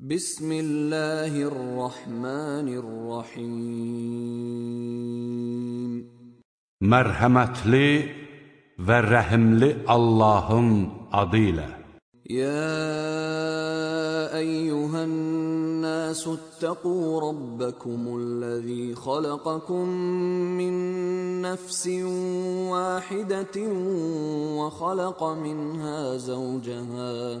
بسم الله الرحمن الرحيم. مرحمتلي ورحملي اللهم اديلا يا أيها الناس اتقوا ربكم الذي خلقكم من نفس واحدة وخلق منها زوجها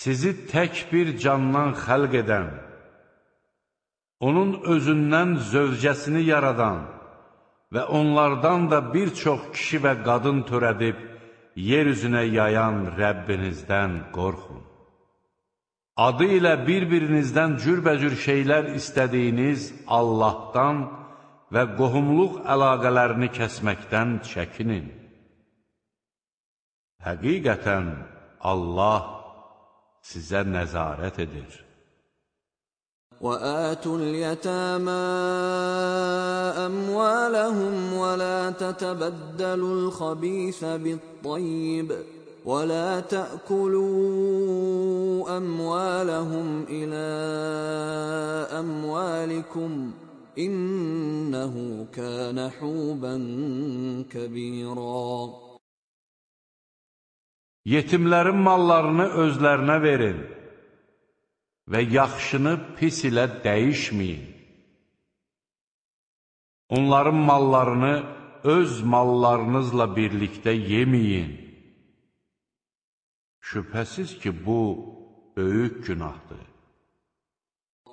Sizi tək bir candan xəlq edən, onun özündən zövcəsini yaradan, və onlardan da bir çox kişi və qadın törədib, yer üzünə yayan Rəbbinizdən qorxun. Adı ilə bir-birinizdən cürbəcür şeylər istədiyiniz Allahdan və qohumluq əlaqələrini kəsməkdən çəkinin. Həqiqətən Allah sizə nəzarət edir. وآتوا اليتامى أموالهم ولا تتبدلوا الخبيث بالطيب ولا تأكلوا أموالهم إلى أموالكم إنه كان حوبا كبيرا Yetimlərin mallarını özlərinə verin. və yaxşını pis ilə dəyişməyin. Onların mallarını öz mallarınızla birlikdə yeməyin. Şübhəsiz ki, bu böyük günahdır.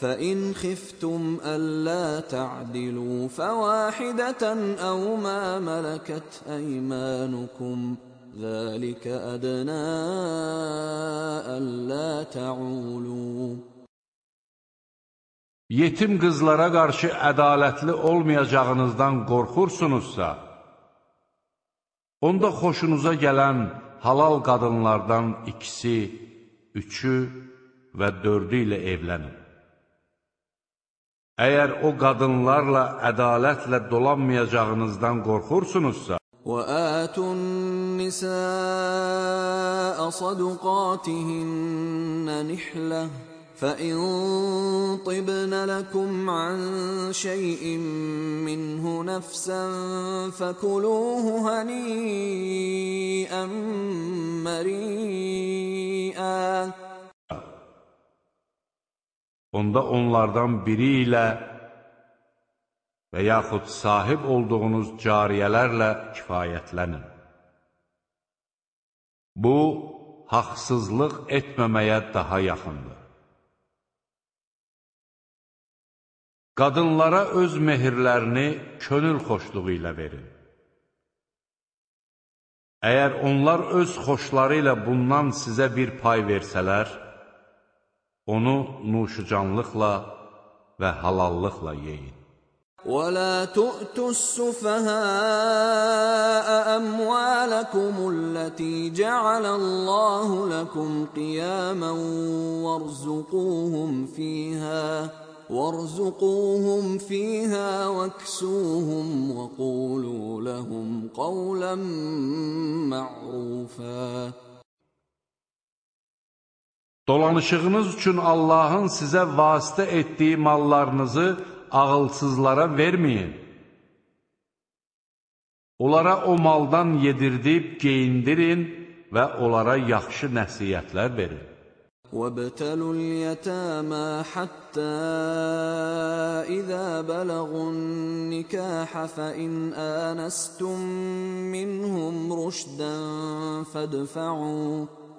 فإن خفتم ألا تعدلوا فواحدة أو ما ملكت أيمانكم ذلك أدنى ألا تعولوا yetim qızlara qarşı ədalətli olmayacağınızdan qorxursunuzsa, onda xoşunuza gələn halal qadınlardan ikisi, üçü və dördü ilə evlənin. Əgər o qadınlarla ədalətlə dolanmayacağınızdan qorxursunuzsa, وَآتُوا النِّسَاءَ صَدُقَاتِهِنَّ نِحْلَةً فإن طبن لكم عن شيء منه نفسا فكلوه هنيئا مريئا Onda onlardan biri ilə və yaxud sahib olduğunuz cariyələrlə kifayətlənin. Bu, haqsızlıq etməməyə daha yaxındır. Qadınlara öz mehirlərini könül xoşluğu ilə verin. Əgər onlar öz xoşları ilə bundan sizə bir pay versələr, onu nuşucanlıqla və halallıqla yeyin. ولا تؤتوا السفهاء أموالكم التي جعل الله لكم قياما وارزقوهم فيها وارزقوهم فيها واكسوهم وقولوا لهم قولا معروفا Dolanışığınız üçün Allahın sizə vasitə etdiyi mallarınızı ağılsızlara verməyin. Onlara o maldan yedirdib geyindirin və onlara yaxşı nəsiyyətlər verin. وابتلوا اليتامى حتى إذا بلغوا النكاح فإن آنستم منهم رشدا فادفعوا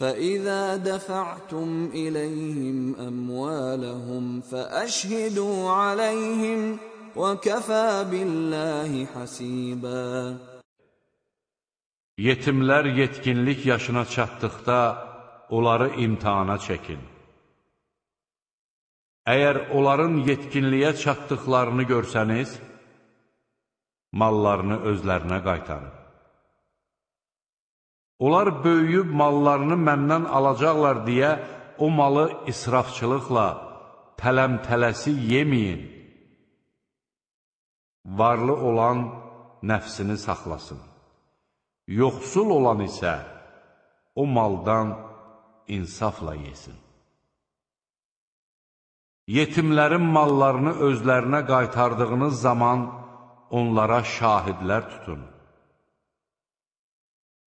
فإذا دفعتم إليهم أموالهم فأشهدوا عليهم وكفى بالله حسيبا Yetimlər yetkinlik yaşına çatdıqda onları imtihana çəkin. Əgər onların yetkinliyə çatdıqlarını görsəniz, mallarını özlərinə qaytarın. Onlar böyüyüb mallarını məndən alacaqlar deyə o malı israfçılıqla, tələm-tələsi yeməyin. Varlı olan nəfsini saxlasın. Yoxsul olan isə o maldan insafla yesin. Yetimlərin mallarını özlərinə qaytardığınız zaman onlara şahidlər tutun.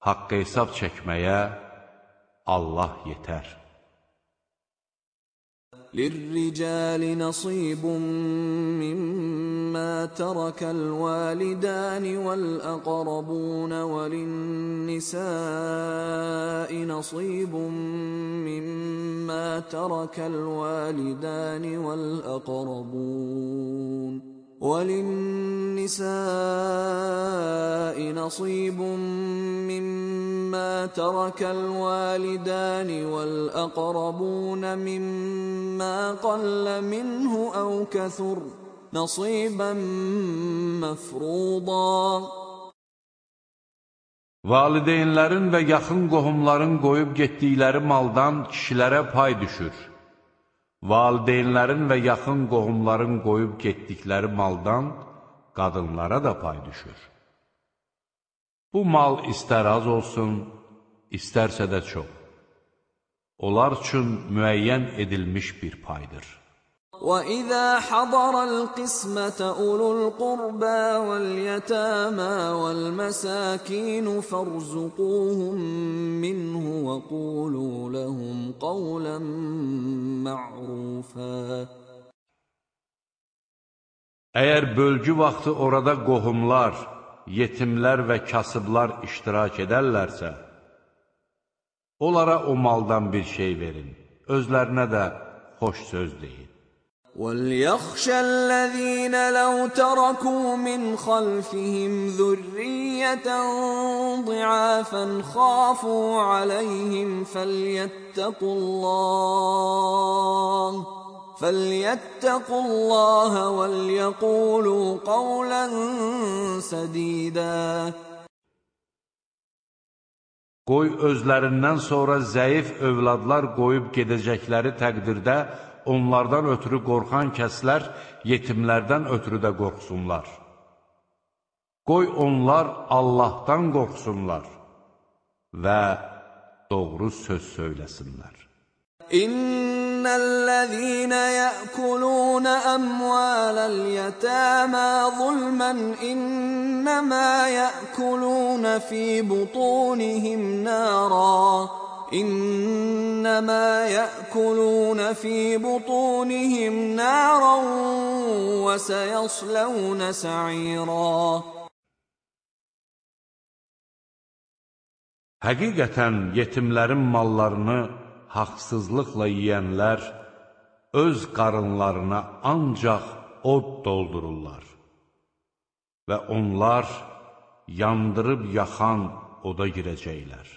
Haqq hesab çəkməyə Allah yetər. للرجال نصيب مما ترك الوالدان والأقربون وللنساء نصيب مما ترك الوالدان والأقربون وللنساء نصيب مما ترك الوالدان والأقربون مما قل منه أو كثر نصيبا مفروضا Valideynlərin və yaxın qohumların qoyub getdikləri maldan kişilərə pay düşür. Valideynlərin və yaxın qohumların qoyub getdikləri maldan qadınlara da pay düşür. Bu mal istər az olsun, istərsə də çox. Onlar üçün müəyyən edilmiş bir paydır. وَإِذَا حَضَرَ الْقِسْمَةَ أُولُو الْقُرْبَى وَالْيَتَامَى وَالْمَسَاكِينُ فَارْزُقُوهُم مِّنْهُ وَقُولُوا لَهُمْ قَوْلًا مَّعْرُوفًا Əgər bölgü vaxtı orada qohumlar, yetimlər və kasıblar iştirak edərlərsə, onlara o maldan bir şey verin, özlərinə də xoş söz deyin. وليخشى الذين لو تركوا من خلفهم ذرية ضعافا خافوا عليهم فليتقوا الله فليتقوا الله وليقولوا قولا سديدا Qoy özlərindən sonra zəif övladlar qoyub gedəcəkləri təqdirdə onlardan ötürü qorxan kəslər yetimlərdən ötürü də qorxsunlar. Qoy onlar Allahdan qorxsunlar və doğru söz söyləsinlər. İnnellezîne ye'kulûne emvâlel yetâmâ zulmen innemâ ye'kulûne fî butûnihim nârâ إنما يأكلون في بطونهم نارا وسيصلون سعيرا Həqiqətən yetimlərin mallarını haqsızlıqla yeyənlər öz qarınlarına ancaq od doldururlar və onlar yandırıb yaxan oda girəcəklər.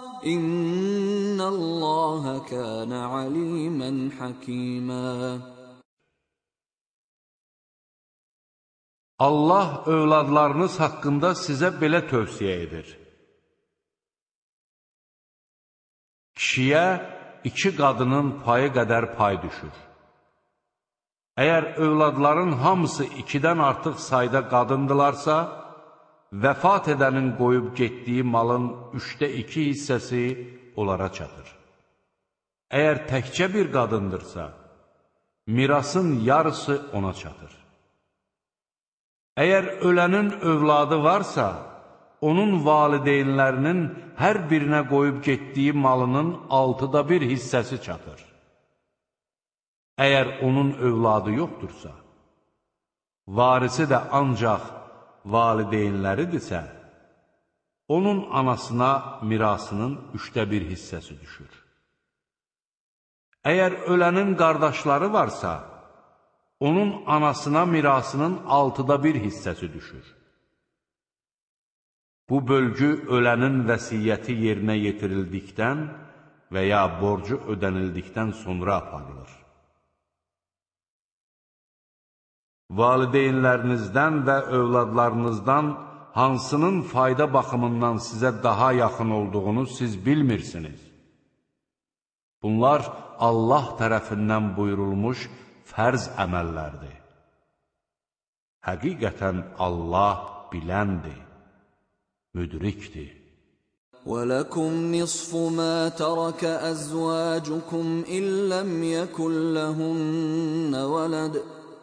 İnnallaha kana alimen hakima Allah övladlarınız haqqında sizə belə tövsiyə edir. Kişiyə iki qadının payı qədər pay düşür. Əgər övladların hamısı ikidən artıq sayda qadındılarsa, vəfat edənin qoyub getdiyi malın üçdə iki hissəsi onlara çatır. Əgər təkcə bir qadındırsa, mirasın yarısı ona çatır. Əgər ölənin övladı varsa, onun valideynlərinin hər birinə qoyub getdiyi malının altıda bir hissəsi çatır. Əgər onun övladı yoxdursa, varisi də ancaq valideynləridirsə, onun anasına mirasının üçdə bir hissəsi düşür. Əgər ölənin qardaşları varsa, onun anasına mirasının altıda bir hissəsi düşür. Bu bölgü ölənin vəsiyyəti yerinə yetirildikdən və ya borcu ödənildikdən sonra aparılır. Valideynlərinizdən və övladlarınızdan hansının fayda baxımından sizə daha yaxın olduğunu siz bilmirsiniz. Bunlar Allah tərəfindən buyurulmuş fərz əməllərdir. Həqiqətən Allah biləndir. müdriktir. ولكم نصف ما ترك أزواجكم إن لم يكن لهن ولد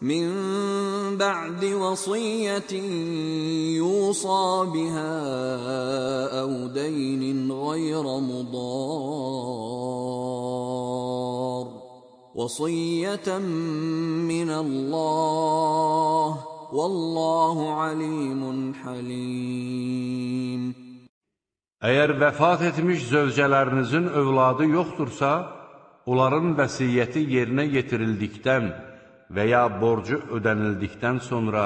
min ba'di vasiyetin yusa biha ev deynin gayra mudar. Vasiyeten min Allah. Vallahu alimun halim. Əgər vəfat etmiş zövcələrinizin övladı yoxdursa, onların vəsiyyəti yerinə yetirildikdən və ya borcu ödənildikdən sonra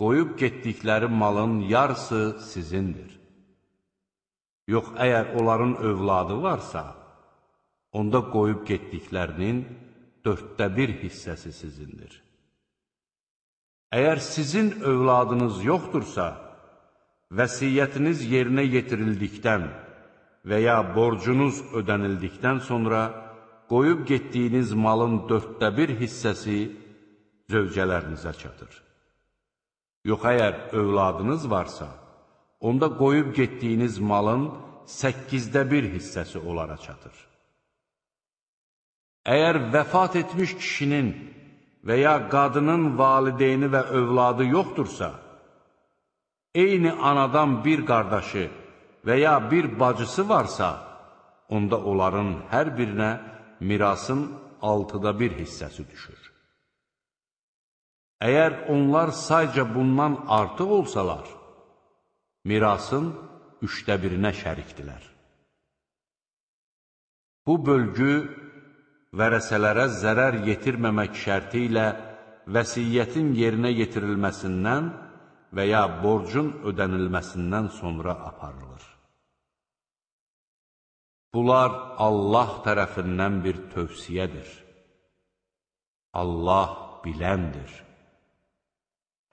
qoyub getdikləri malın yarısı sizindir. Yox, əgər onların övladı varsa, onda qoyub getdiklərinin dörddə bir hissəsi sizindir. Əgər sizin övladınız yoxdursa, vəsiyyətiniz yerinə yetirildikdən və ya borcunuz ödənildikdən sonra qoyub getdiyiniz malın dörddə bir hissəsi zövcələrinizə çatır. Yox, əgər övladınız varsa, onda qoyub getdiyiniz malın səkkizdə bir hissəsi onlara çatır. Əgər vəfat etmiş kişinin və ya qadının valideyni və övladı yoxdursa, eyni anadan bir qardaşı və ya bir bacısı varsa, onda onların hər birinə mirasın altıda bir hissəsi düşür. Əgər onlar sayca bundan artıq olsalar, mirasın üçdə birinə şərikdilər. Bu bölgü vərəsələrə zərər yetirməmək şərti ilə vəsiyyətin yerinə yetirilməsindən və ya borcun ödənilməsindən sonra aparılır. Bunlar Allah tərəfindən bir tövsiyədir. Allah biləndir,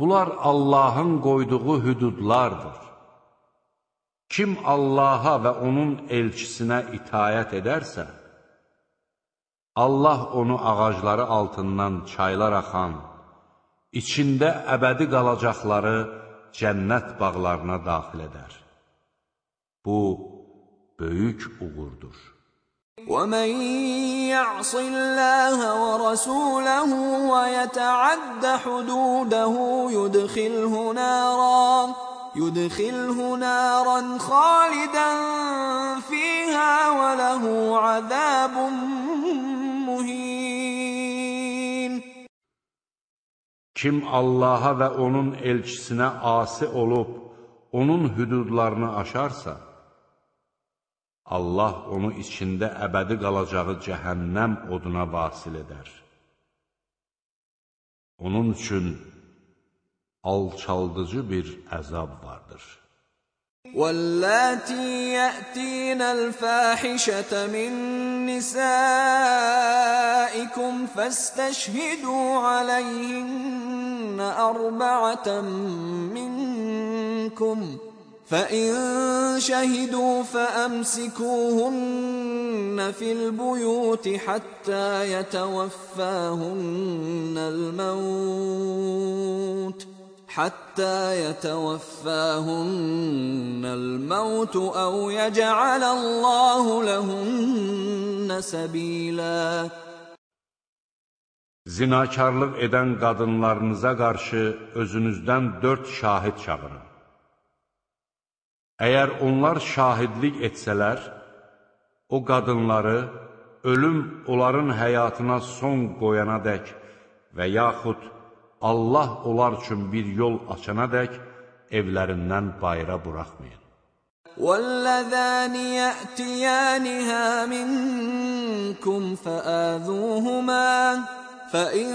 Bunlar Allahın qoyduğu hüdudlardır. Kim Allaha və onun elçisinə itayət edərsə, Allah onu ağacları altından çaylar axan, içində əbədi qalacaqları cənnət bağlarına daxil edər. Bu, böyük uğurdur. وَمَنْ يَعْصِ اللَّهَ وَرَسُولَهُ وَيَتَعَدَّ حُدُودَهُ يُدْخِلْهُ نَارًا يُدْخِلْهُ نَارًا خَالِدًا فِيهَا وَلَهُ عَذَابٌ Kim Allaha və onun elçisinə asi olub, onun hüdudlarını aşarsa, Allah onu içində əbədi qalacağı cəhənnəm oduna vasil edər. Onun üçün alçaldıcı bir əzab vardır. واللاتي يأتين الفاحشة من نسائكم فاستشهدوا عليهن أربعة منكم فإن شهدوا فأمسكوهن في البيوت حتى يتوفاهن الموت ۖ حتى يتوفاهن الموت أو يجعل الله لهن سبيلا Zinakarlıq edən qadınlarınıza qarşı özünüzdən dörd şahid çağırın. Əgər onlar şahidlik etsələr, o qadınları ölüm onların həyatına son qoyana dək və yaxud Allah onlar üçün bir yol açana dək evlərindən bayıra buraxmayın. وَالَّذَانِ يَأْتِيَانِهَا مِنكُمْ فَآذُوهُمَا فَإِن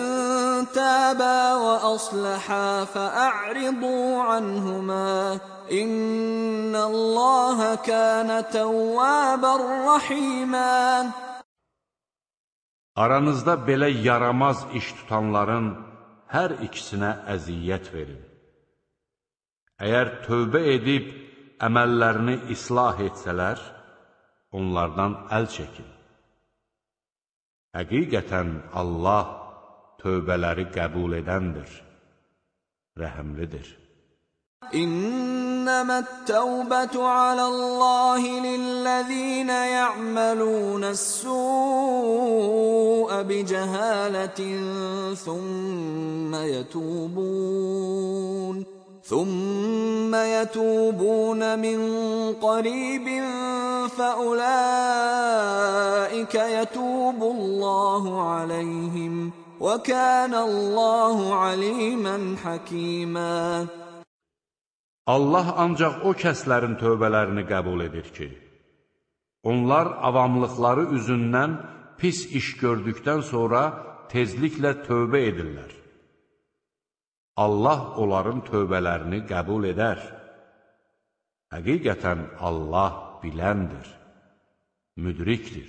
تَابَا وَأَصْلَحَا فَأَعْرِضُوا عَنْهُمَا إِنَّ اللَّهَ كَانَ تَوَّابًا رَحِيمًا Aranızda belə yaramaz iş tutanların hər ikisinə əziyyət verin. Əgər tövbə edib əməllərini islah etsələr, onlardan əl çəkin. Həqiqətən Allah tövbələri qəbul edəndir, rəhəmlidir. إنما التوبة على الله للذين يعملون السوء بجهالة ثم يتوبون ثم يتوبون من قريب فأولئك يتوب الله عليهم وكان الله عليما حكيما Allah ancaq o kəslərin tövbələrini qəbul edir ki, onlar avamlıqları üzündən pis iş gördükdən sonra tezliklə tövbə edirlər. Allah onların tövbələrini qəbul edər. Həqiqətən Allah biləndir, müdrikdir.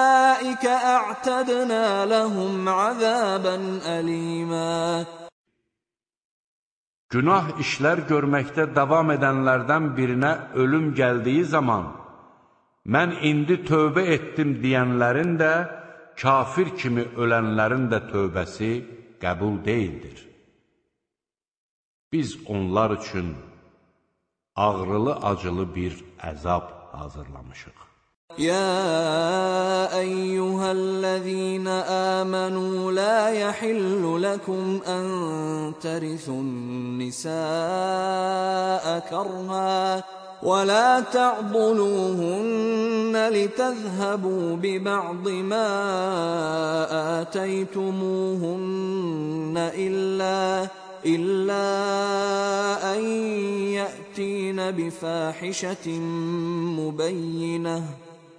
أعتدنا لهم عذابا أليما Günah işlər görməkdə davam edənlərdən birinə ölüm gəldiyi zaman, mən indi tövbə etdim deyənlərin də, kafir kimi ölənlərin də tövbəsi qəbul deyildir. Biz onlar üçün ağrılı-acılı bir əzab hazırlamışıq. يا أيها الذين آمنوا لا يحل لكم أن ترثوا النساء كرها ولا تعضلوهن لتذهبوا ببعض ما آتيتموهن إلا إلا أن يأتين بفاحشة مبينة.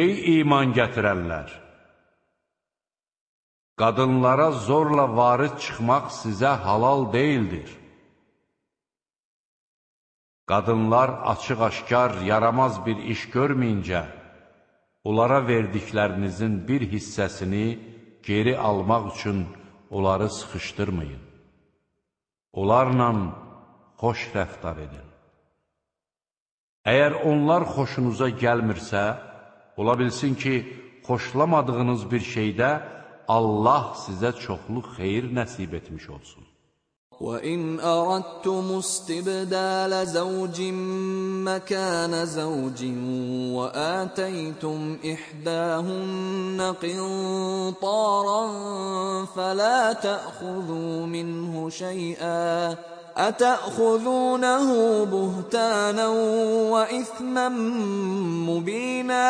Ey iman gətirənlər! Qadınlara zorla varid çıxmaq sizə halal deyildir. Qadınlar açıq-aşkar, yaramaz bir iş görməyincə, onlara verdiklərinizin bir hissəsini geri almaq üçün onları sıxışdırmayın. Onlarla xoş rəftar edin. Əgər onlar xoşunuza gəlmirsə, ola bilsin ki, xoşlamadığınız bir şeydə Allah sizə çoxlu xeyir nəsib etmiş olsun. وَإِنْ أَرَدتُّمُ اسْتِبْدَالَ زَوْجٍ مَّكَانَ زَوْجٍ وَآتَيْتُمْ إِحْدَاهُنَّ قِنطَارًا فَلَا تَأْخُذُوا مِنْهُ شَيْئًا أَتَأْخُذُونَهُ بُهْتَانًا وَإِثْمًا مُّبِينًا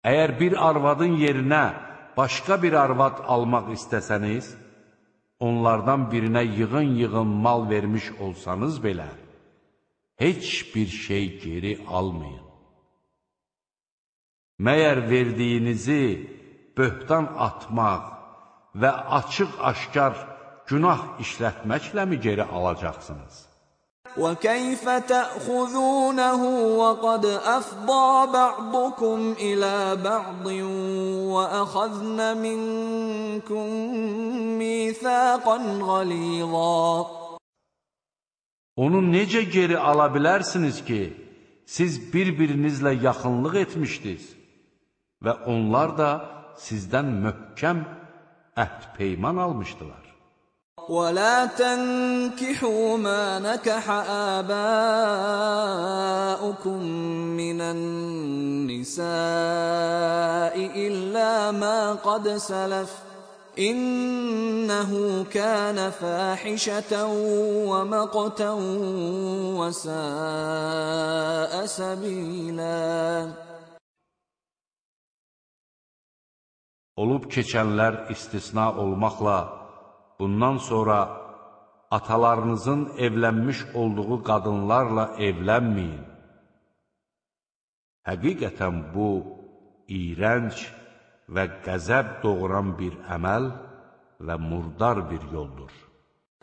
Əgər bir arvadın yerinə başqa bir arvad almaq istəsəniz, onlardan birinə yığın-yığın mal vermiş olsanız belə, heç bir şey geri almayın. Məyər verdiyinizi böhtan atmaq və açıq-aşkar günah işlətməklə mi geri alacaqsınız? وكيف تأخذونه وقد أفضى بعضكم إلى بعض وأخذن منكم ميثاقا غليظا Onu necə geri ala bilərsiniz ki, siz bir-birinizlə yaxınlıq etmişdiniz və onlar da sizdən möhkəm əhd-peyman almışdılar. ولا تنكحوا ما نكح آباؤكم من النساء إلا ما قد سلف إنه كان فاحشة ومقتا وساء سبيلا. Olub keçənlər istisna olmaqla bundan sonra atalarınızın evlənmiş olduğu qadınlarla evlənməyin. Həqiqətən bu, iyrənc və qəzəb doğuran bir əməl və murdar bir yoldur.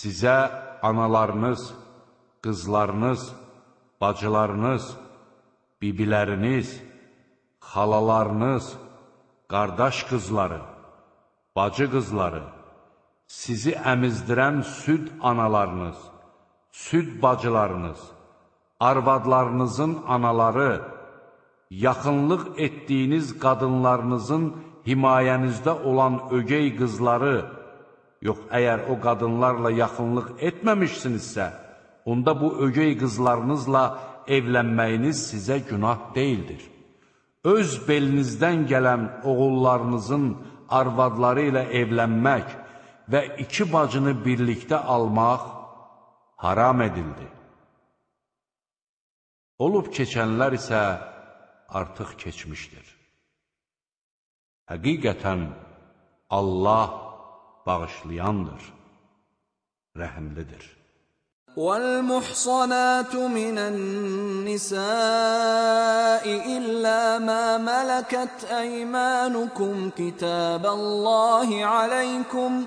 Sizə analarınız, qızlarınız, bacılarınız, bibiləriniz, xalalarınız, qardaş qızları, bacı qızları, sizi əmizdirən süd analarınız, süd bacılarınız, arvadlarınızın anaları, yaxınlıq etdiyiniz qadınlarınızın himayənizdə olan ögey qızları, Yox, əgər o qadınlarla yaxınlıq etməmişsinizsə, onda bu ögey qızlarınızla evlənməyiniz sizə günah deyildir. Öz belinizdən gələn oğullarınızın arvadları ilə evlənmək və iki bacını birlikdə almaq haram edildi. Olub keçənlər isə artıq keçmişdir. Həqiqətən Allah bağışlayandır, rəhimlidir. والمحصنات من النساء إلا ما ملكت أيمانكم كتاب الله عليكم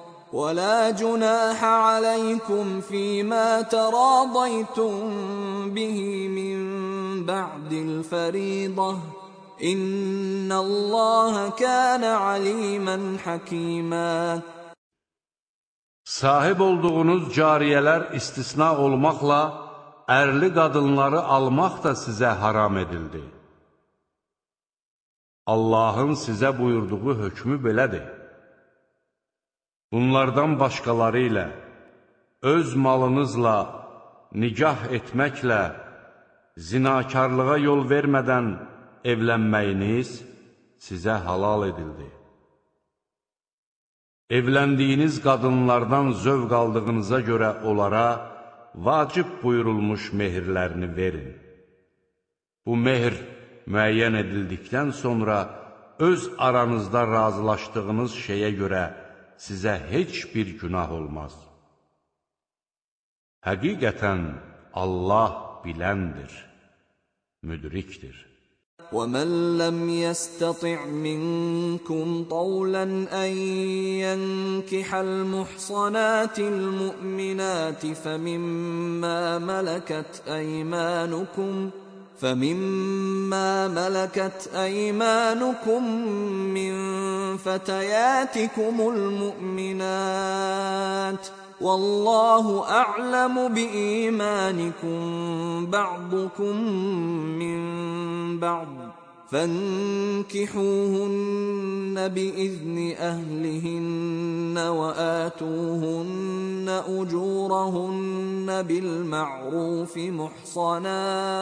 ولا جناح عليكم فيما تراضيتم به من بعد الفريضة إن الله كان عليما حكيما Sahib olduğunuz cariyələr istisna olmaqla ərli qadınları almaq da sizə haram edildi. Allahın sizə buyurduğu hökmü belədir. Bunlardan başqaları ilə, öz malınızla, nicah etməklə, zinakarlığa yol vermədən evlənməyiniz sizə halal edildi. Evləndiyiniz qadınlardan zövq aldığınıza görə onlara vacib buyurulmuş mehirlərini verin. Bu mehr müəyyən edildikdən sonra öz aranızda razılaşdığınız şeyə görə sizə heç bir günah olmaz. Həqiqətən Allah biləndir, müdrikdir. وَمَنْ لَمْ يَسْتَطِعْ مِنْكُمْ طَوْلًا أَنْ يَنْكِحَ الْمُحْصَنَاتِ الْمُؤْمِنَاتِ فَمِمَّا مَلَكَتْ أَيْمَانُكُمْ ۖ فمما ملكت ايمانكم من فتياتكم المؤمنات والله أعلم بإيمانكم بعضكم من بعض فانكحوهن بإذن أهلهن وآتوهن أجورهن بالمعروف محصنات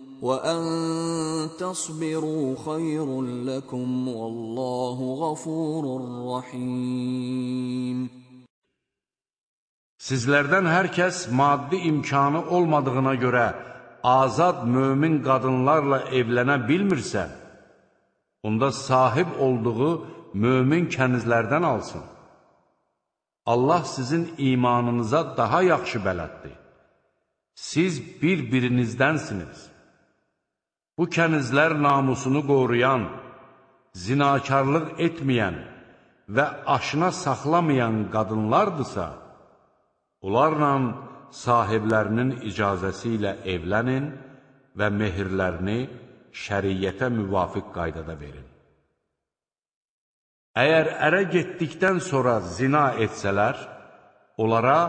وَأَن تَصْبِرُوا خَيْرٌ لَكُمْ وَاللَّهُ غَفُورٌ رَحِيمٌ Sizlərdən hər kəs maddi imkanı olmadığına görə azad mömin qadınlarla evlənə bilmirsə, onda sahib olduğu mömin kənizlərdən alsın. Allah sizin imanınıza daha yaxşı bələddir. Siz bir-birinizdənsiniz. Bu kənizlər namusunu qoruyan, zinakarlıq etməyən və aşına saxlamayan qadınlardırsa, onlarla sahiblərinin icazəsi ilə evlənin və mehirlərini şəriyyətə müvafiq qaydada verin. Əgər ərə getdikdən sonra zina etsələr, onlara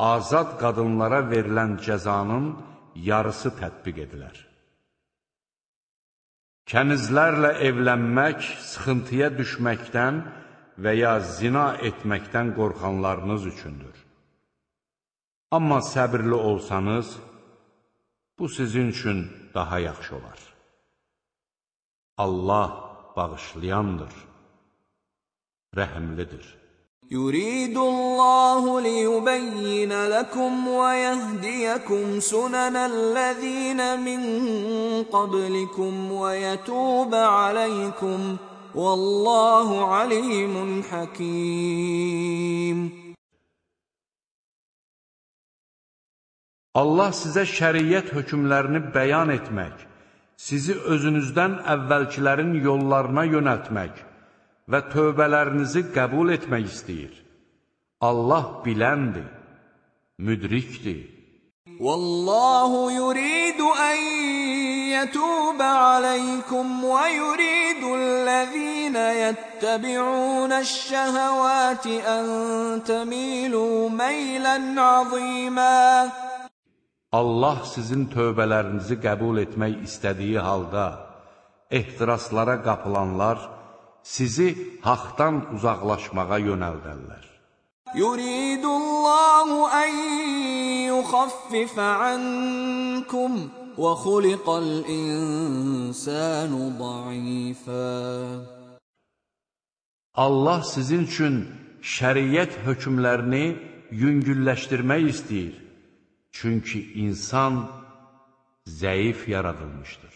azad qadınlara verilən cəzanın yarısı tətbiq edilər. Kənizlərlə evlənmək sıxıntıya düşməkdən və ya zina etməkdən qorxanlarınız üçündür. Amma səbirli olsanız, bu sizin üçün daha yaxşı olar. Allah bağışlayandır, rəhimlidir. يريد الله ليبين لكم ويهديكم سنن الذين من قبلكم ويتوب عليكم والله عليم حكيم Allah sizə şəriət hökmlərini bəyan etmək, sizi özünüzdən əvvəlkilərin yollarına yönəltmək və tövbələrinizi qəbul etmək istəyir. Allah biləndir, müdrikdir. Vallahu yuridu an yatuba alaykum və yuridu allazina yattabi'una ash-shahawati an tamilu maylan azima Allah sizin tövbələrinizi qəbul etmək istədiyi halda ehtiraslara qapılanlar sizi haqdan uzaqlaşmağa yönəldərlər. Yuridullahu an yukhaffifə ankum və xuliqal insanu da'ifə. Allah sizin üçün şəriət hökmlərini yüngülləşdirmək istəyir. Çünki insan zəif yaradılmışdır.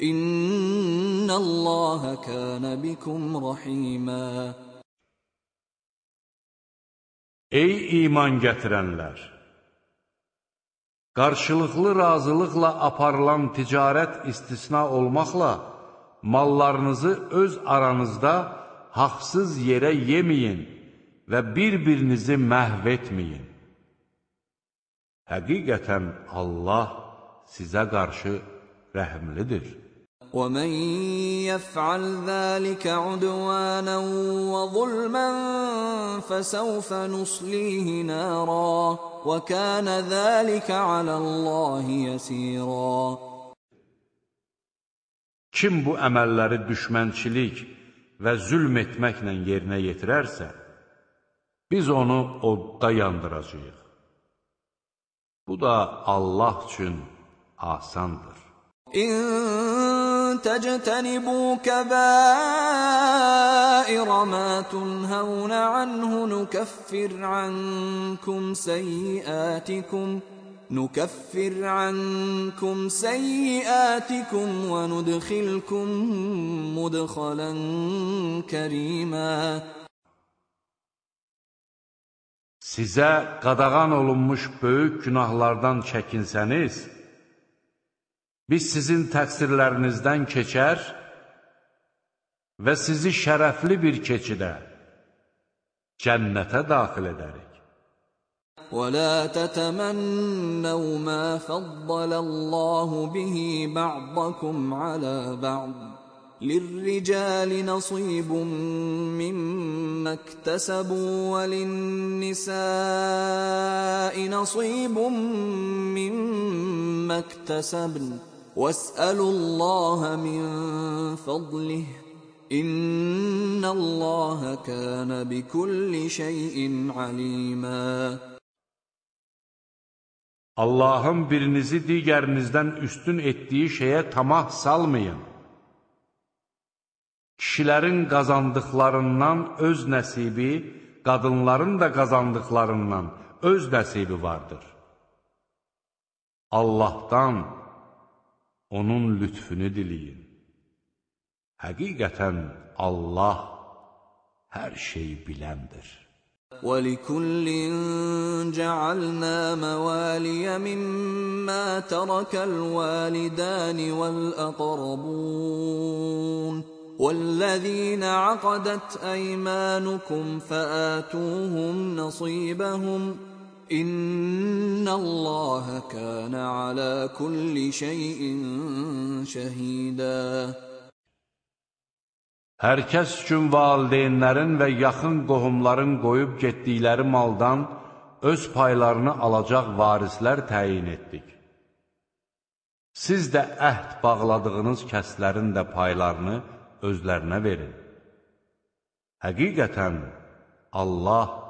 İnnəlləhə kənə bikum rahimə Ey iman gətirənlər! Qarşılıqlı razılıqla aparılan ticarət istisna olmaqla, mallarınızı öz aranızda haqsız yerə yeməyin və bir-birinizi məhv etməyin. Həqiqətən Allah sizə qarşı rəhimlidir. ومن يفعل ذلك عدوانا وظلما فسوف نصليه نارا وكان ذلك على الله يسيرا Kim bu əməlləri düşmənçilik və zülm etməklə yerinə yetirərsə, biz onu odda yandıracağıq. Bu da Allah üçün asandır. إن تجتنبوا كبائر ما تنهون عنه نكفر عنكم سيئاتكم نكفر عنكم سيئاتكم وندخلكم مدخلا كريما. Sizə qadağan olunmuş böyük günahlardan çəkinsəniz, biz sizin təqsirlərinizdən keçər və sizi şərəfli bir keçidə cənnətə daxil edərik. ولا تتمنوا ما فضل الله به بعضكم على بعض للرجال نصيب مما اكتسبوا وللنساء نصيب مما اكتسبن واسالوا الله من فضله ان الله كان بكل شيء عليما Allahın birinizi digərinizdən üstün etdiyi şeyə tamah salmayın. Kişilərin qazandıqlarından öz nəsibi, qadınların da qazandıqlarından öz nəsibi vardır. Allahdan onun lütfünü diləyin. Həqiqətən Allah hər şeyi biləndir. ولكل جعلنا موالي مما ترك الوالدان والاقربون والذين عقدت ايمانكم فاتوهم نصيبهم İnnallaha kana ala kulli şeyin şahida. Hər kəs üçün valideynlərin və yaxın qohumların qoyub getdikləri maldan öz paylarını alacaq varislər təyin etdik. Siz də əhd bağladığınız kəslərin də paylarını özlərinə verin. Həqiqətən Allah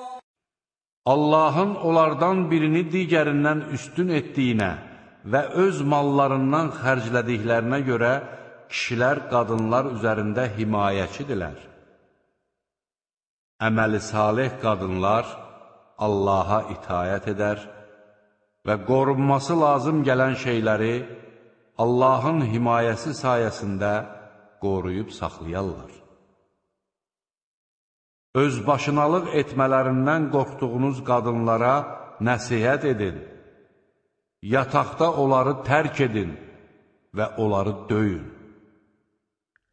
Allahın onlardan birini digərindən üstün etdiyinə və öz mallarından xərclədiklərinə görə kişilər qadınlar üzərində himayəçidirlər. Əməli salih qadınlar Allaha itayət edər və qorunması lazım gələn şeyləri Allahın himayəsi sayəsində qoruyub saxlayarlar. Özbaşınalıq etmələrindən qorxduğunuz qadınlara nəsihət edin. Yataqda onları tərk edin və onları döyün.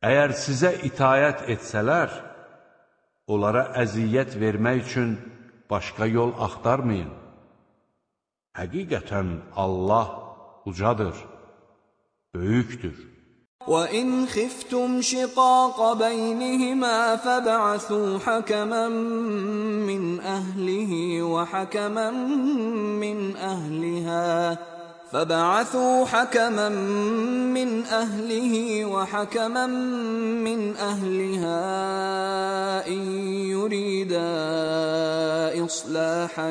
Əgər sizə itayət etsələr, onlara əziyyət vermək üçün başqa yol axtarmayın. Həqiqətən Allah ucadır, böyükdür. وإن خفتم شقاق بينهما فابعثوا حكما من أهله وحكما من أهلها فبعثوا حكما من أهله وحكما من أهلها إن يريدا إصلاحا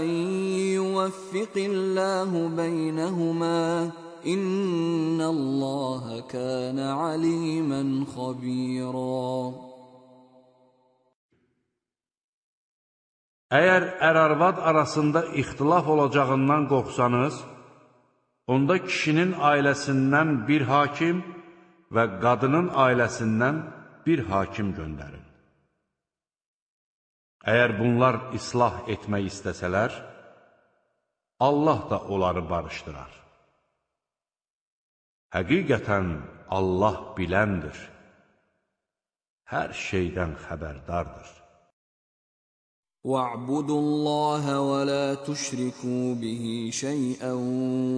يوفق الله بينهما ۖ İnnəllaha kana aliman xabira Əgər ər-arvad arasında ixtilaf olacağından qorxsanız, onda kişinin ailəsindən bir hakim və qadının ailəsindən bir hakim göndərin. Əgər bunlar islah etmək istəsələr, Allah da onları barışdırar. Həqiqətən Allah biləndir, hər şeydən xəbərdardır. واعبدوا الله ولا تشركوا به شيئا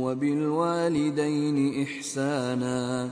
وبالوالدين إحسانا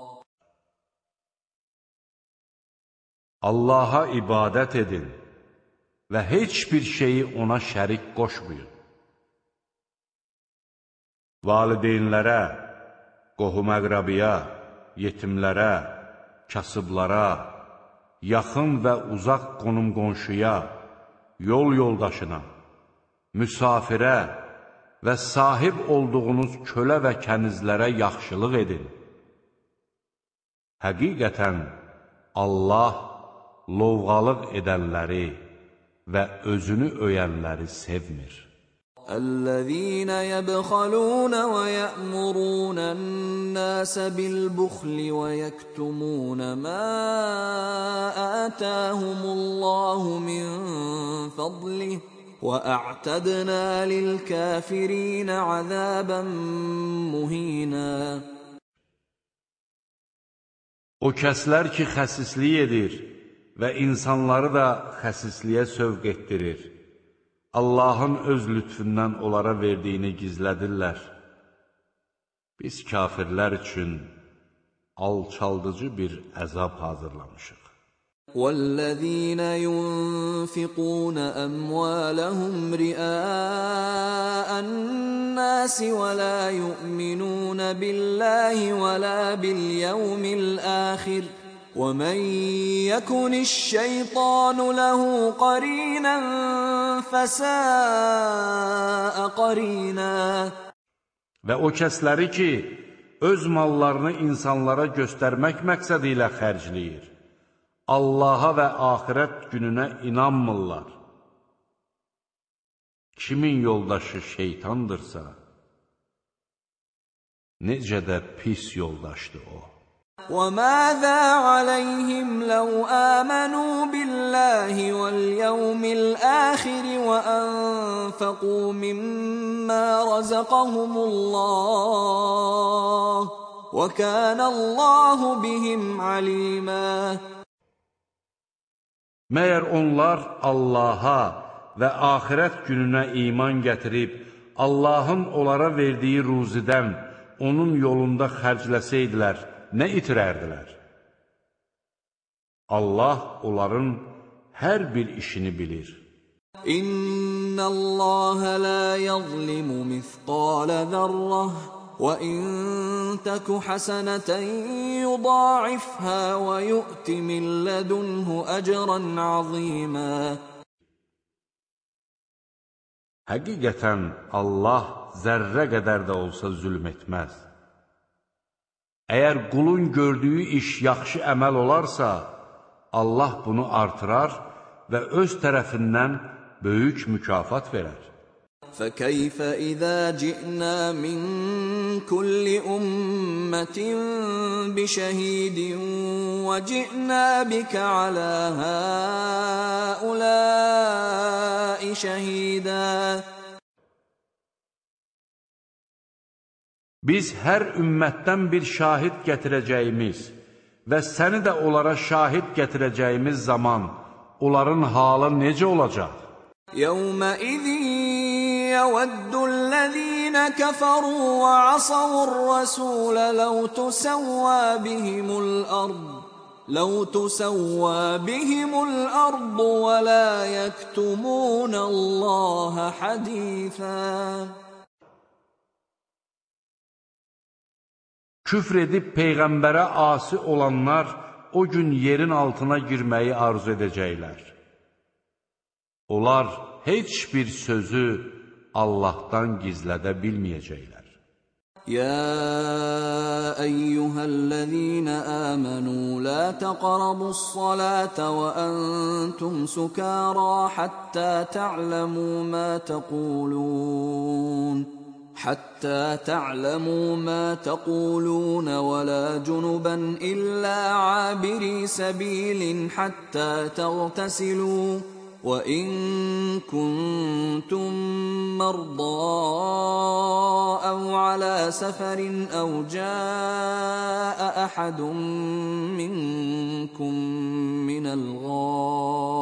Allaha ibadət edin və heç bir şeyi ona şərik qoşmayın. Valideynlərə, qohum-əqrabiya, yetimlərə, kasıblara, yaxın və uzaq qonum-qonşuya, yol yoldaşına, müsafirə və sahib olduğunuz kölə və kənizlərə yaxşılıq edin. Həqiqətən, Allah lovğalıq edənləri və özünü öyənləri sevmir. الذين يبخلون ويأمرون الناس بالبخل ويكتمون ما آتاهم الله من فضله وأعتدنا للكافرين عذابا مهينا O kəslər ki, xəsislik edir və insanları da xəsisliyə sövq etdirir. Allahın öz lütfündən onlara verdiyini gizlədirlər. Biz kafirlər üçün alçaldıcı bir əzab hazırlamışıq. وَالَّذِينَ يُنْفِقُونَ أَمْوَالَهُمْ رِئَاءَ النَّاسِ وَلَا يُؤْمِنُونَ بِاللَّهِ وَلَا بِالْيَوْمِ الْآخِرِ وَمَنْ يَكُنِ الشَّيْطَانُ لَهُ قَرِينًا فَسَاءَ قَرِينًا Və o kəsləri ki, öz mallarını insanlara göstərmək məqsədi ilə xərcləyir, Allaha və axirət gününə inanmırlar. Kimin yoldaşı şeytandırsa, necə də pis yoldaşdır o. وماذا عليهم لو آمنوا بالله واليوم الآخر وأنفقوا مما رزقهم الله وكان الله بهم عليما Məyər onlar Allaha və axirət gününə iman gətirib, Allahın onlara verdiyi ruzidən onun yolunda xərcləsəydilər, nə itirərdilər? Allah onların hər bir işini bilir. İnnallaha la yazlimu mithqala zarrah və in taku hasanatan yudha'ifha və yu'ti min ladunhu ecran azima. Həqiqətən Allah zərrə qədər də olsa zülm etməz. Əgər qulun gördüyü iş yaxşı əməl olarsa, Allah bunu artırar və öz tərəfindən böyük mükafat verər. فكيف إذا جئنا من كل أمة بشهيد وجئنا بك على هؤلاء شهيدا Biz hər ümmətdən bir şahid gətirəcəyimiz və səni də onlara şahid gətirəcəyimiz zaman onların halı necə olacaq? يَوْمَئِذٍ يَوَدُّ الَّذِينَ كَفَرُوا وَعَصَوُا الرَّسُولَ لَوْ تُسَوَّى بِهِمُ الْأَرْضُ لَوْ تُسَوَّى بِهِمُ الْأَرْضُ وَلَا يَكْتُمُونَ Küfredib Peyğəmbərə asi olanlar o gün yerin altına girməyi arzu edəcəklər. Onlar heç bir sözü Allahdan gizlədə bilməyəcəklər. Ya eyyuhellezine amenu la taqrabus salata ve entum sukara hatta ta'lemu ma taqulun. حتى تعلموا ما تقولون ولا جنبا إلا عابري سبيل حتى تغتسلوا وإن كنتم مرضى أو على سفر أو جاء أحد منكم من الغائط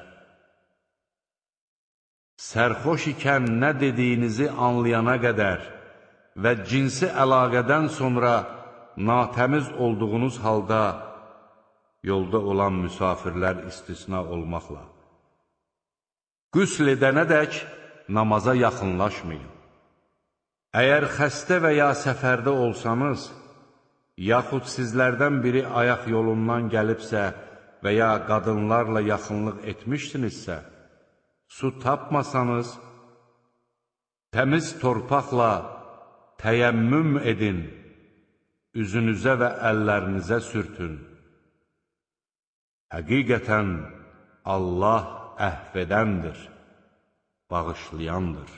Sərxoş ikən nə dediyinizi anlayana qədər və cinsi əlaqədən sonra natəmiz olduğunuz halda yolda olan müsafirlər istisna olmaqla. Qüsl edənədək namaza yaxınlaşmayın. Əgər xəstə və ya səfərdə olsanız, yaxud sizlərdən biri ayaq yolundan gəlibsə və ya qadınlarla yaxınlıq etmişsinizsə, su tapmasanız, təmiz torpaqla təyəmmüm edin, üzünüzə və əllərinizə sürtün. Həqiqətən Allah əhv edəndir, bağışlayandır.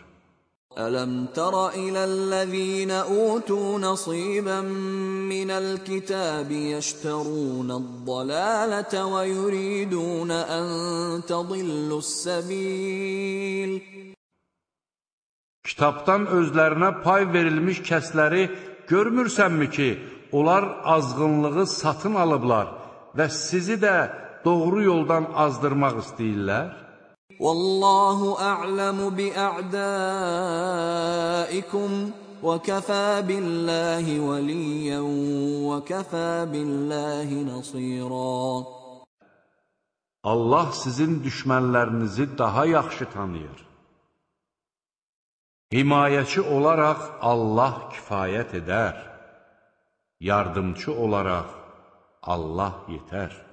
ألم تر إلى الذين أوتوا نصيبا من الكتاب يشترون الضلالة ويريدون أن تضلوا السبيل Kitabdan özlərinə pay verilmiş kəsləri görmürsənmi ki, onlar azğınlığı satın alıblar və sizi də doğru yoldan azdırmaq istəyirlər? Vallahu a'lemu bi ve kefa billahi veliyen ve kefa billahi nasira. Allah sizin düşmənlərinizi daha yaxşı tanıyır. Himayəçi olaraq Allah kifayət edər. Yardımçı olaraq Allah yetər.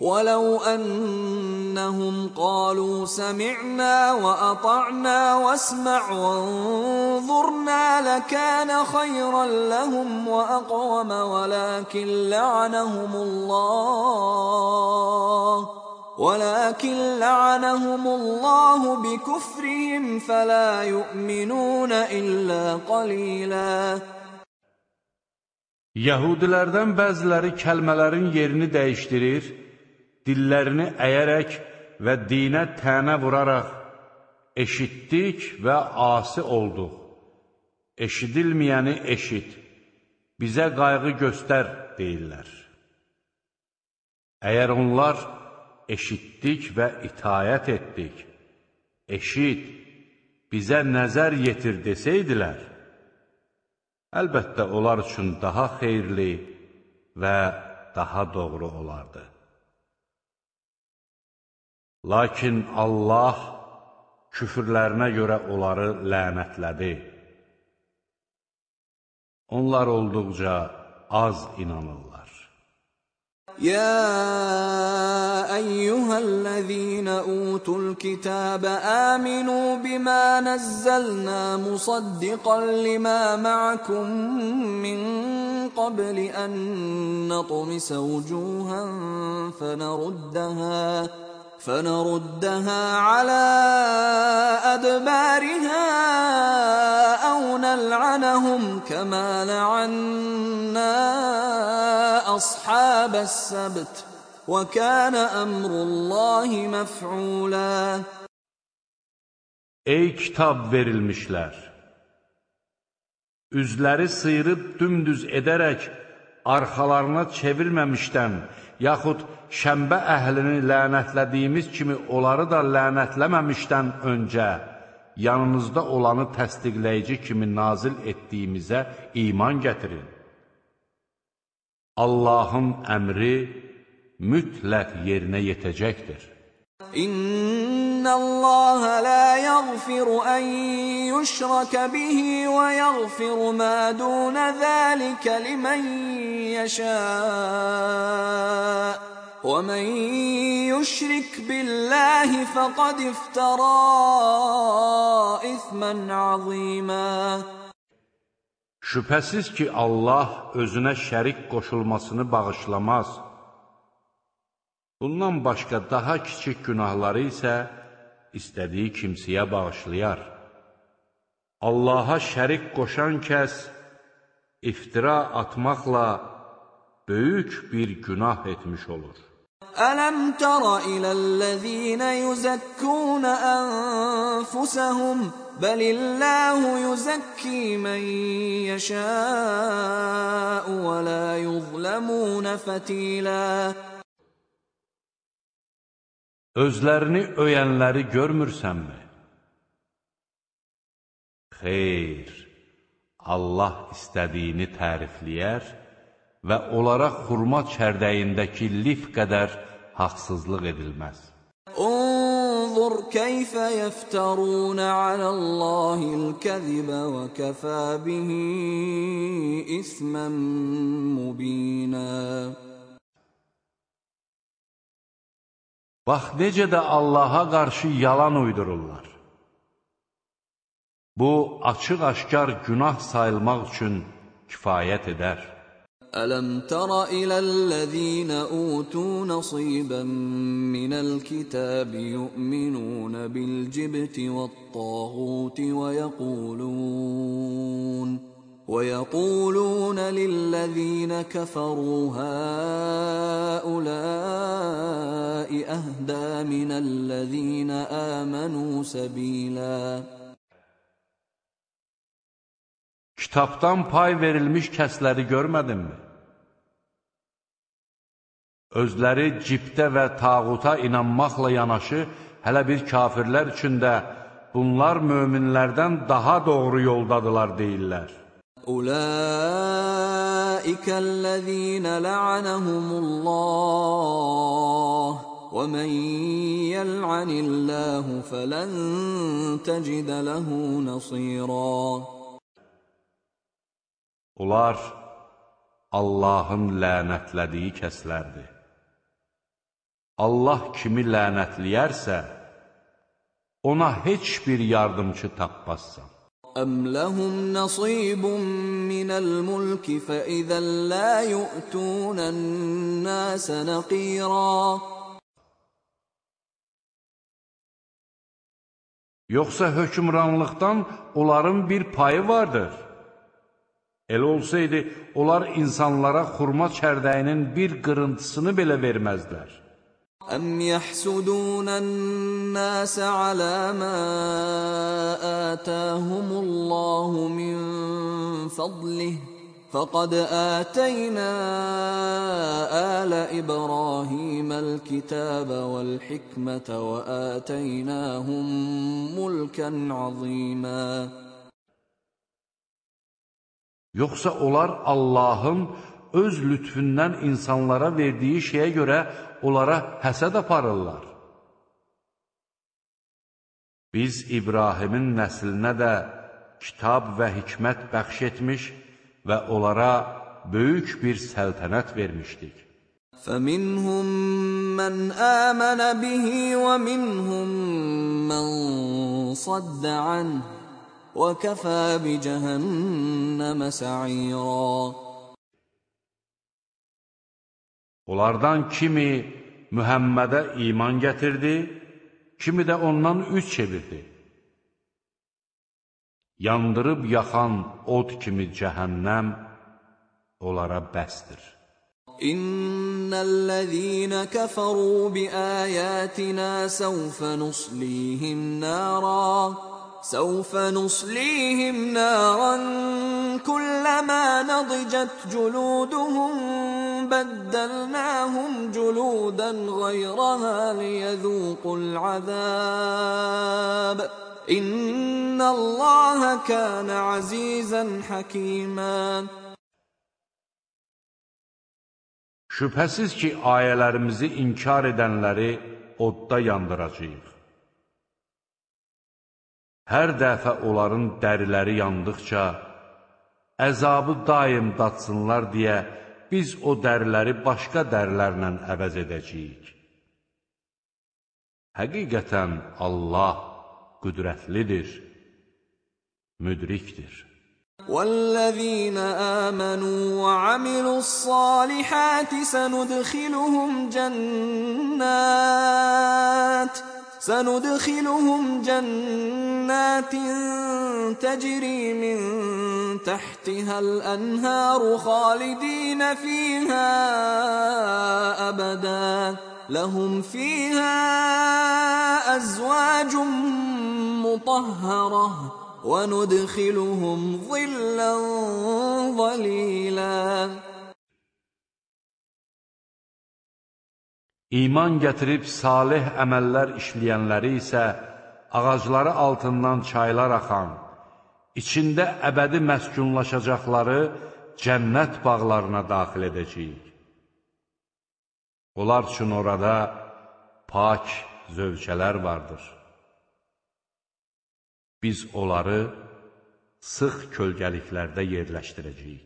ولو أنهم قالوا سمعنا وأطعنا واسمع وانظرنا لكان خيرا لهم وأقوم ولكن لعنهم الله ولكن لعنهم الله بكفرهم فلا يؤمنون إلا قليلا. Yahudilərdən bəziləri kəlmələrin yerini dəyişdirir, dillərini əyərək və dinə tənə vuraraq, eşitdik və asi olduq. Eşidilməyəni eşit, bizə qayğı göstər, deyirlər. Əgər onlar eşitdik və itayət etdik, eşit, bizə nəzər yetir desəydilər, əlbəttə onlar üçün daha xeyirli və daha doğru olardı. Lakin Allah küfürlərinə görə onları lənətlədi. Onlar olduqca az inanırlar. يا ايها الذين اوتوا الكتاب امنوا بما نزلنا مصدقا لما معكم من قبل ان نطمس وجوها فنردها فنردها على أدبارها أو نلعنهم كما لعنا أصحاب السبت وكان أمر الله مفعولا Ey kitab verilmişlər! Üzləri sıyırıb dümdüz edərək, arxalarına çevirməmişdən, yaxud şəmbə əhlini lənətlədiyimiz kimi onları da lənətləməmişdən öncə, yanınızda olanı təsdiqləyici kimi nazil etdiyimizə iman gətirin. Allahın əmri mütləq yerinə yetəcəkdir. إن الله لا يغفر أن يشرك به ويغفر ما دون ذلك لمن يشاء ومن يشرك بالله فقد افترى إثما عظيما Şübhəsiz ki, Allah özünə şərik qoşulmasını bağışlamaz. Bundan başqa daha kiçik günahları isə istədiyi kimsəyə bağışlayar. Allaha şərik qoşan kəs iftira atmaqla böyük bir günah etmiş olur. Ələm tərə iləl-ləzīnə yüzəkkûnə ənfusəhum bəlilləhu yüzəkkī mən yəşəəu və lə yuzləmûnə fətilə Özlərini öyənləri görmürsənmi? Xeyr, Allah istədiyini tərifləyər və onlara xurma çərdəyindəki lif qədər haqsızlıq edilməz. Unzur keyfə yəftərunə aləllahil kəzibə və kəfə bihi ismən mubinə. Bax, necə də Allaha qarşı yalan uydururlar. Bu, açıq-aşkar günah sayılmaq üçün kifayət edər. Ələm tərə iləl-ləzīnə utu nasibən minəl-kitəbi yu'minunə bil-cibti və-ttağuti və yəqulun ويقولون للذين كفروا هؤلاء أهدى من الذين آمنوا سبيلا Kitabdan pay verilmiş kəsləri görmədinmi? Özləri cibdə və tağuta inanmaqla yanaşı, hələ bir kafirlər üçün də bunlar möminlərdən daha doğru yoldadılar deyirlər. أولئك الذين لعنهم الله ومن يلعن الله فلن تجد له نصيرا Onlar Allahın lənətlədiyi kəslərdir. Allah kimi lənətləyərsə, ona heç bir yardımcı tapmazsan. أم لهم نصيب من الملك فإذا لا يؤتون الناس نقيرا Yoxsa hökmranlıqdan onların bir payı vardır. Elə olsaydı, onlar insanlara xurma çərdəyinin bir qırıntısını belə verməzdilər. أم يحسدون الناس على ما آتاهم الله من فضله فقد آتينا آل إبراهيم الكتاب والحكمة وآتيناهم ملكا عظيما Yoxsa onlar Allahın öz lütfündən insanlara verdiyi şeyə görə onlara həsəd aparırlar. Biz İbrahimin nəslinə də kitab və hikmət bəxş etmiş və onlara böyük bir səltənət vermişdik. فَمِنْهُمْ مَنْ آمَنَ بِهِ وَمِنْهُمْ مَنْ صَدَّ عَنْهُ وَكَفَى بِجَهَنَّمَ سَعِيرًا Onlardan kimi Mühəmmədə iman gətirdi, kimi də ondan üç çevirdi. Yandırıb yaxan od kimi cəhənnəm onlara bəsdir. İnnellezîne keferû biâyâtinâ sevfe nuslîhim nârâ سوف نصليهم نارا كلما نضجت جلودهم بدلناهم جلودا غيرها ليذوقوا العذاب إن الله كان عزيزا حكيما Şübhəsiz ki, ayələrimizi inkar edənləri odda yandıracaq. Hər dəfə onların dəriləri yandıqca, əzabı daim datsınlar deyə biz o dəriləri başqa dərilərlə əvəz edəcəyik. Həqiqətən Allah qüdrətlidir, müdrikdir. وَالَّذِينَ آمَنُوا وَعَمِلُوا الصَّالِحَاتِ سَنُدْخِلُهُمْ جَنَّاتٍ سندخلهم جنات تجري من تحتها الأنهار خالدين فيها أبدا. لهم فيها أزواج مطهرة وندخلهم ظلا ظليلا. İman gətirib salih əməllər işləyənləri isə ağacları altından çaylar axan, içində əbədi məskunlaşacaqları cənnət bağlarına daxil edəcəyik. Onlar üçün orada pak zövcələr vardır. Biz onları sıx kölgəliklərdə yerləşdirəcəyik.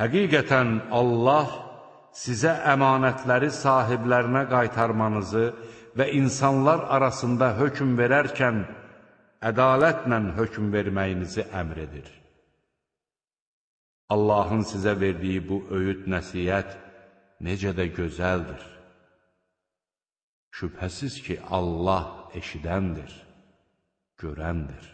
Həqiqətən Allah sizə əmanətləri sahiblərinə qaytarmanızı və insanlar arasında hökm verərkən ədalətlə hökm verməyinizi əmr edir. Allahın sizə verdiyi bu öyüd nəsiyyət necə də gözəldir. Şübhəsiz ki, Allah eşidəndir, görəndir.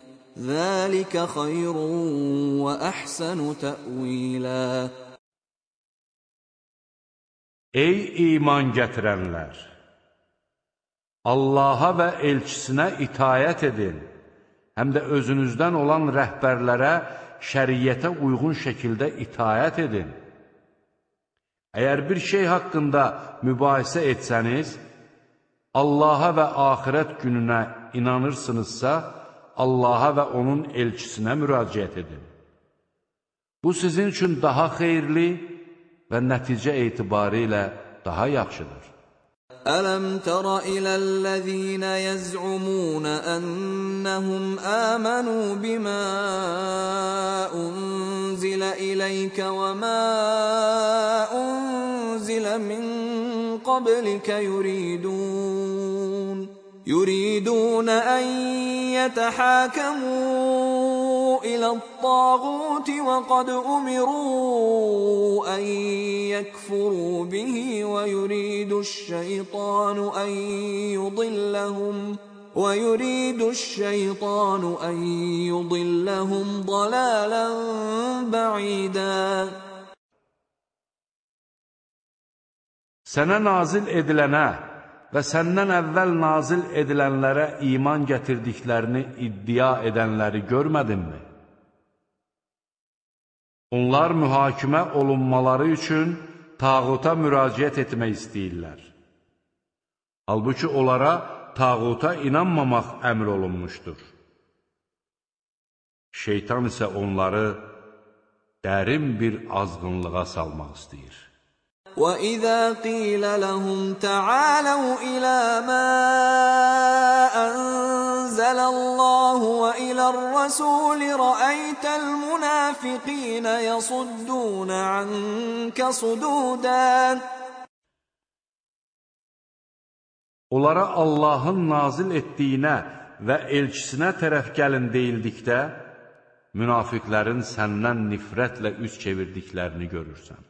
ذَٰلِكَ خَيْرٌ وَأَحْسَنُ تَأْوِيلًا Ey iman gətirənlər! Allaha və elçisinə itayət edin, həm də özünüzdən olan rəhbərlərə şəriyyətə uyğun şəkildə itayət edin. Əgər bir şey haqqında mübahisə etsəniz, Allaha və axirət gününə inanırsınızsa, Allaha və onun elçisinə müraciət edin. Bu sizin üçün daha xeyirli və nəticə etibarı ilə daha yaxşıdır. Ələm tərə iləl-ləzīnə yəz'umunə ənəhum əmənu bimə unzilə iləykə və mə unzilə min qablikə yuridun. يريدون أن يتحاكموا إلى الطاغوت وقد أمروا أن يكفروا به ويريد الشيطان أن يضلهم ويريد الشيطان أن يضلهم ضلالا بعيدا. Sənə nazil edilənə və səndən əvvəl nazil edilənlərə iman gətirdiklərini iddia edənləri görmədinmi? Onlar mühakimə olunmaları üçün tağuta müraciət etmək istəyirlər. Halbuki onlara tağuta inanmamaq əmr olunmuşdur. Şeytan isə onları dərin bir azğınlığa salmaq istəyir. وَإِذَا قِيلَ لَهُمْ تَعَالَوْا إِلَى مَا أَنزَلَ اللَّهُ وَإِلَى الرَّسُولِ رَأَيْتَ الْمُنَافِقِينَ يَصُدُّونَ عَنكَ صُدُودًا Onlara Allahın nazil etdiyinə və elçisinə tərəf gəlin deyildikdə, münafiqlərin səndən nifrətlə üz çevirdiklərini görürsən.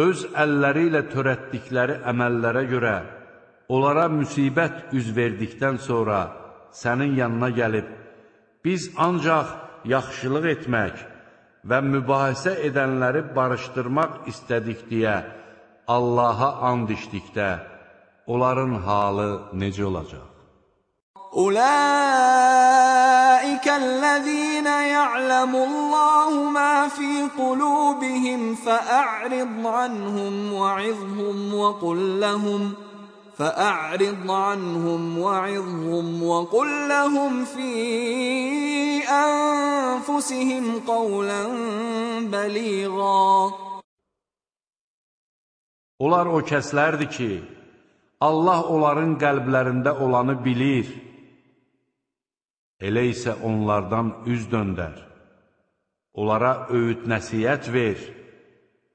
öz əlləri ilə törətdikləri əməllərə görə onlara müsibət üz verdikdən sonra sənin yanına gəlib, biz ancaq yaxşılıq etmək və mübahisə edənləri barışdırmaq istədik deyə Allaha and içdikdə, onların halı necə olacaq? أولئك الذين يعلم الله ما في قلوبهم فأعرض عنهم وعظهم وقل لهم فأعرض عنهم وعظهم وقل لهم في أنفسهم قولا بليغا Onlar o kəslərdir ki, Allah onların qəlblərində olanı bilir. Elə isə onlardan üz döndər, onlara öyüd nəsiyyət ver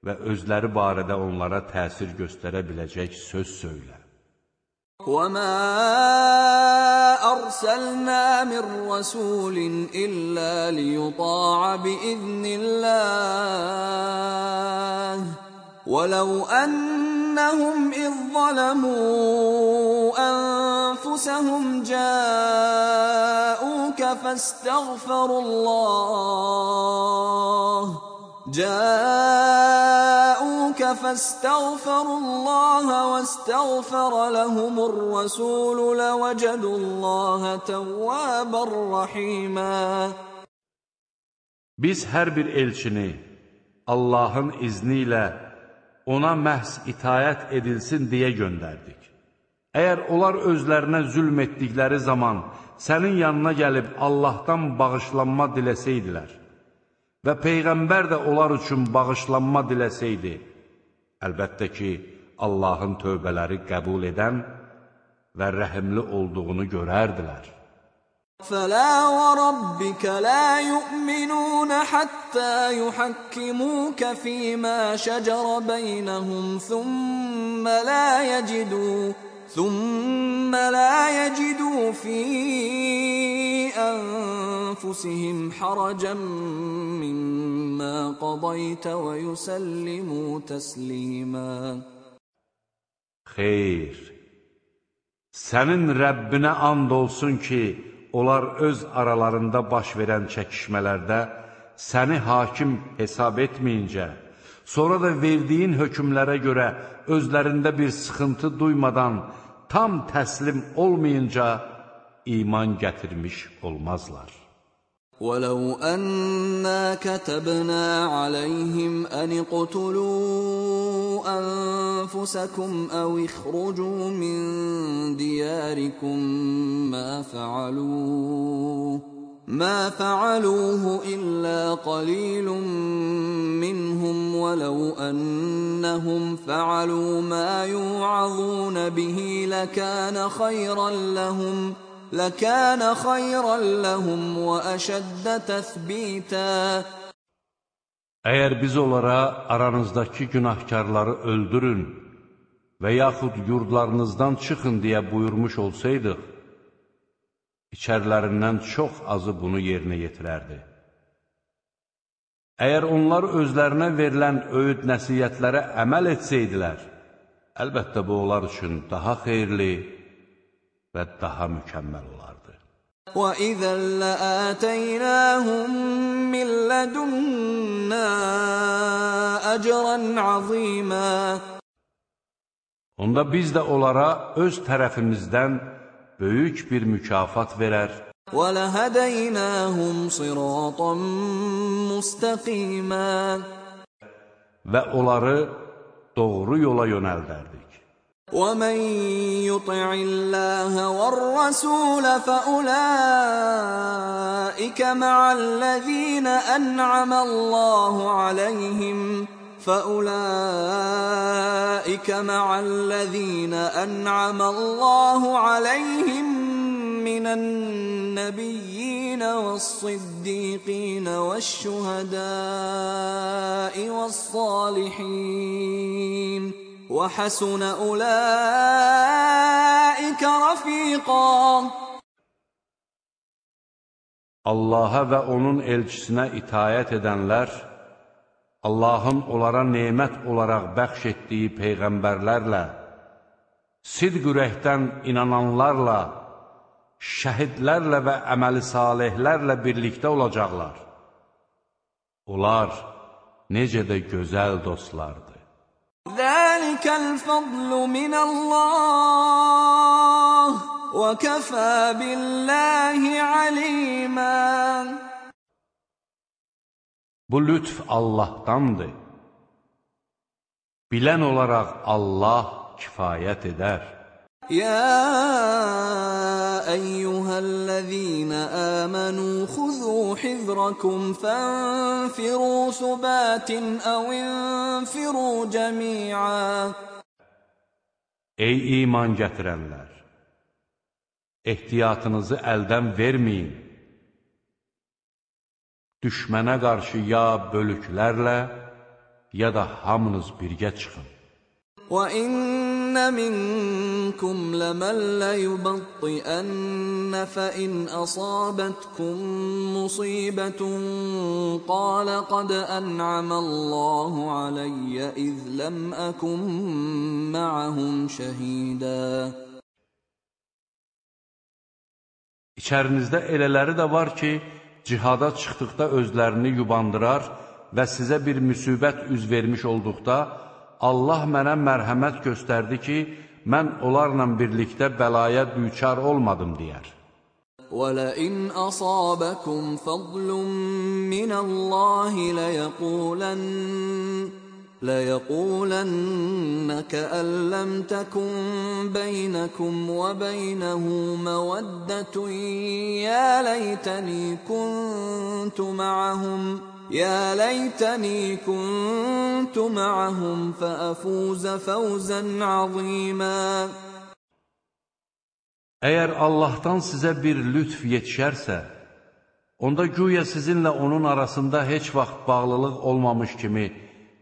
və özləri barədə onlara təsir göstərə biləcək söz söylə. وَمَا أَرْسَلْنَا مِن رَّسُولٍ إِلَّا لِيُطَاعَ بِإِذْنِ اللَّهِ وَلَوْ أَنَّهُمْ إِذ ظَّلَمُوا أَنفُسَهُمْ جَاءُوكَ فَاسْتَغْفَرُوا اللَّهَ جاءوك فاستغفروا الله واستغفر لهم الرسول لوجدوا الله توابا رحيما Biz hər bir elçini Allahın izni ilə ona məhz itayət edilsin deyə göndərdik. Əgər onlar özlərinə zülm etdikləri zaman sənin yanına gəlib Allahdan bağışlanma diləsəydilər və Peyğəmbər də onlar üçün bağışlanma diləsəydi, əlbəttə ki, Allahın tövbələri qəbul edən və rəhimli olduğunu görərdilər. فلا وربك لا يؤمنون حتى يحكموك فيما شجر بينهم ثم لا يجدوا ثم لا يجدوا في أنفسهم حرجا مما قضيت ويسلموا تسليما Xeyr, sənin Rəbbinə and olsun ki, onlar öz aralarında baş verən çəkişmələrdə səni hakim hesab etməyincə, sonra da verdiyin hökmlərə görə özlərində bir sıxıntı duymadan tam təslim olmayınca iman gətirmiş olmazlar. ولو أنا كتبنا عليهم أن اقتلوا أنفسكم أو اخرجوا من دياركم ما فعلوه ما فعلوه إلا قليل منهم ولو أنهم فعلوا ما يوعظون به لكان خيرا لهم ۖ لكان خيرا لهم وأشد تثبيتا Əgər biz onlara aranızdakı günahkarları öldürün, və yaxud yurdlarınızdan çıxın deyə buyurmuş olsaydıq, içərlərindən çox azı bunu yerinə yetirərdi. Əgər onlar özlərinə verilən öyüd nəsiyyətlərə əməl etsəydilər, əlbəttə bu onlar üçün daha xeyirli və daha mükəmməl olardı. وَإِذًا لَآتَيْنَاهُمْ مِنْ لَدُنَّا أَجْرًا عَظِيمًا Onda biz də onlara öz tərəfimizdən böyük bir mükafat verər. وَلَهَدَيْنَاهُمْ صِرَاطًا مُسْتَقِيمًا Və onları doğru yola yönəldərdik. وَمَنْ يُطِعِ اللَّهَ وَالرَّسُولَ فَأُولَئِكَ مَعَ الَّذِينَ أَنْعَمَ اللَّهُ عَلَيْهِمْ فأولئك مع الذين أنعم الله عليهم من النبيين والصديقين والشهداء والصالحين وحسن أولئك رفيقا. Allah'a və onun elçisinə itayət edənlər Allahın onlara nemət olaraq bəxş etdiyi peyğəmbərlərlə, sidq ürəkdən inananlarla, şəhidlərlə və əməli salihlərlə birlikdə olacaqlar. Onlar necə də gözəl dostlardır. Zəlikəl fadlu minəlləh və kəfə billəhi alimən. Bu lütf Allahdandır. Bilən olaraq Allah kifayət edər. يا أيها الذين آمنوا خذوا حذركم فانفروا ثبات أو انفروا جميعا Ey iman gətirənlər! Ehtiyatınızı əldən verməyin. düşmənə qarşı ya bölüklərlə, ya da hamınız birgə çıxın. وَإِنَّ مِنكُمْ لَمَن لَّيُبَطِّئَنَّ فَإِنْ أَصَابَتْكُم مُّصِيبَةٌ قَالَ قَدْ أَنْعَمَ اللَّهُ عَلَيَّ إِذْ لَمْ أَكُن مَّعَهُمْ شَهِيدًا İçərinizdə elələri də var ki, cihada çıxdıqda özlərini yubandırar və sizə bir müsibət üz vermiş olduqda, Allah mənə mərhəmət göstərdi ki, mən onlarla birlikdə bəlaya düçar olmadım deyər. وَلَئِنْ أَصَابَكُمْ فَضْلٌ مِّنَ اللَّهِ لَيَقُولَنَّ ليقولن كأن لم تكن بينكم وبينه مودة يا ليتني كنت معهم يا ليتني كنت معهم فأفوز فوزا عظيما Əgər Allahdan sizə bir lütf yetişərsə, onda güya sizinlə onun arasında heç vaxt bağlılıq olmamış kimi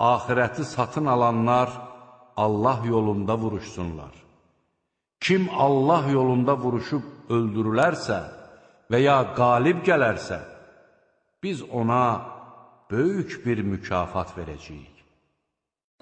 axirəti satın alanlar Allah yolunda vuruşsunlar. Kim Allah yolunda vuruşub öldürülərsə və ya qalib gələrsə, biz ona böyük bir mükafat verəcəyik.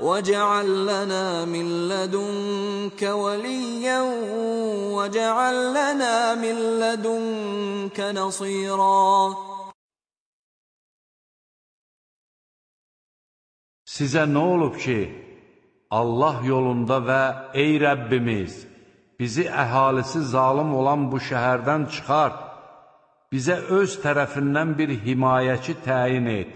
واجعل لنا من لدنك وليا واجعل لنا من لدنك نصيرا Sizə nə olub ki, Allah yolunda və ey Rəbbimiz, bizi əhalisi zalım olan bu şəhərdən çıxart, bizə öz tərəfindən bir himayəçi təyin et,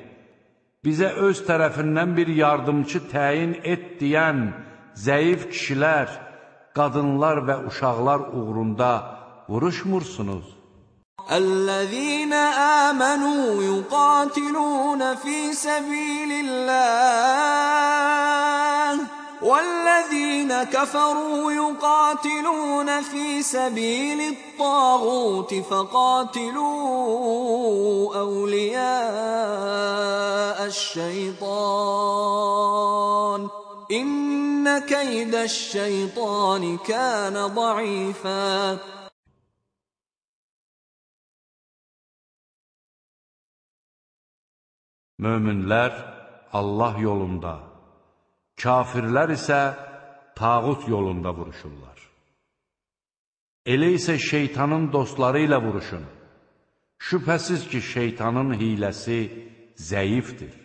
bizə öz tərəfindən bir yardımçı təyin et deyən zəif kişilər, qadınlar və uşaqlar uğrunda vuruşmursunuz. Əl-ləzīnə əmənu yuqatilunə fī səbīlillāh والذين كفروا يقاتلون في سبيل الطاغوت فقاتلوا أولياء الشيطان إن كيد الشيطان كان ضعيفاً. Möminlər Allah yolunda, kafirlər isə tağut yolunda vuruşurlar. Elə isə şeytanın dostları ilə vuruşun. Şübhəsiz ki, şeytanın hiləsi zəifdir.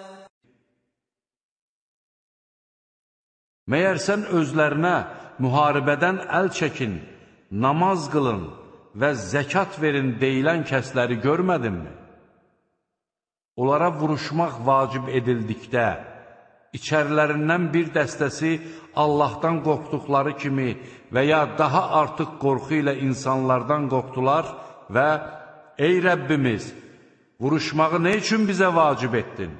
Məyər sən özlərinə müharibədən əl çəkin, namaz qılın və zəkat verin deyilən kəsləri görmədinmi? Onlara vuruşmaq vacib edildikdə, içərilərindən bir dəstəsi Allahdan qorxduqları kimi və ya daha artıq qorxu ilə insanlardan qorxdular və Ey Rəbbimiz, vuruşmağı nə üçün bizə vacib etdin?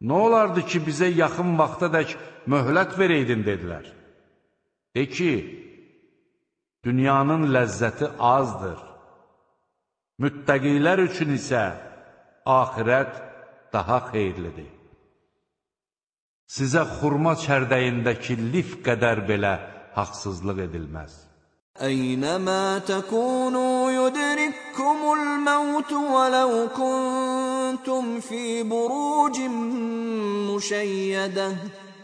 Nə olardı ki, bizə yaxın vaxta dək möhlət vereydin, dedilər. De ki, dünyanın ləzzəti azdır. Müttəqilər üçün isə ahirət daha xeyirlidir. Sizə xurma çərdəyindəki lif qədər belə haqsızlıq edilməz. Əynəmə təkunu yudrikkumul məvtu və ləv kuntum fi burucin müşəyyədə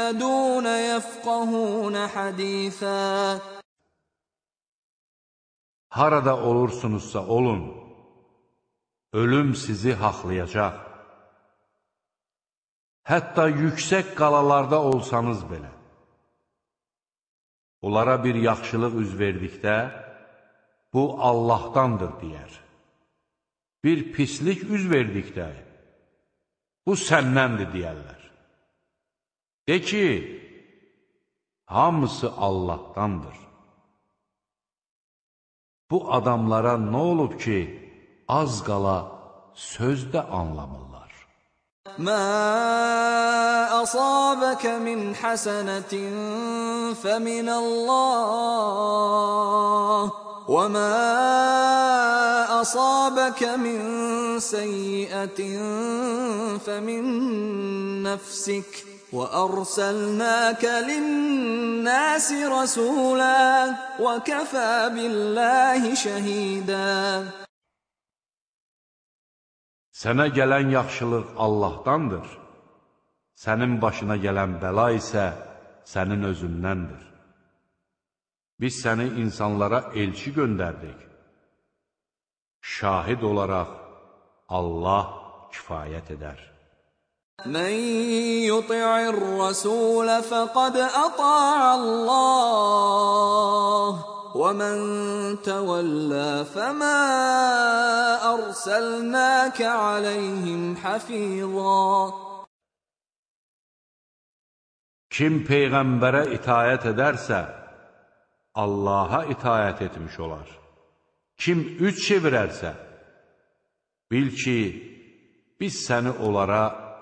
يكادون يفقهون حديثا Harada olursunuzsa olun, ölüm sizi haqlayacaq. Hətta yüksək qalalarda olsanız belə. Onlara bir yaxşılıq üz verdikdə, bu Allahdandır, deyər. Bir pislik üz verdikdə, bu səndəndir, deyərlər. De ki, hamısı Allahdandır. Bu adamlara nə olub ki, az qala sözdə anlamırlar. ما أصابك من حسنة فمن الله وما أصابك من سيئة فمن نفسك وأرسلناك للناس رسولا وكفى بالله شهيدا Sənə gələn yaxşılıq Allahdandır. Sənin başına gələn bəla isə sənin özündəndir. Biz səni insanlara elçi göndərdik. Şahid olaraq Allah kifayət edər. من يطع الرسول فقد اطاع الله ومن تولى فما ارسلناك عليهم حفيظا Kim peyğəmbərə itayət edərsə, Allaha itayət etmiş olar. Kim üç çevirərsə, bil ki, biz səni onlara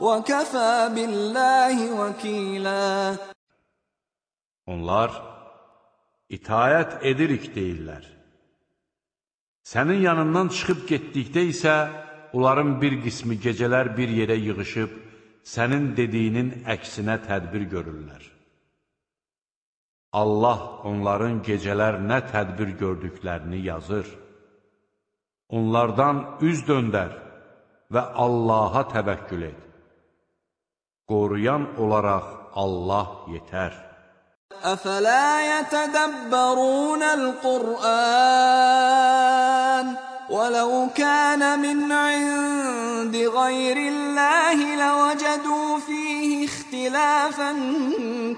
وَكَفَى بِاللّٰهِ وَكِيلًا Onlar itayət edirik deyirlər. Sənin yanından çıxıb getdikdə isə onların bir qismi gecələr bir yerə yığışıb sənin dediyinin əksinə tədbir görürlər. Allah onların gecələr nə tədbir gördüklərini yazır. Onlardan üz döndər və Allaha təvəkkül et. Qoruyan olaraq Allah yetər. أفلا يتدبرون القرآن ولو كان من عند غير الله لوجدوا فيه اختلافا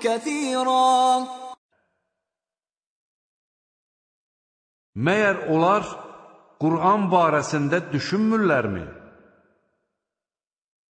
كثيرا Məyər onlar Qur'an barəsində düşünmürlərmi?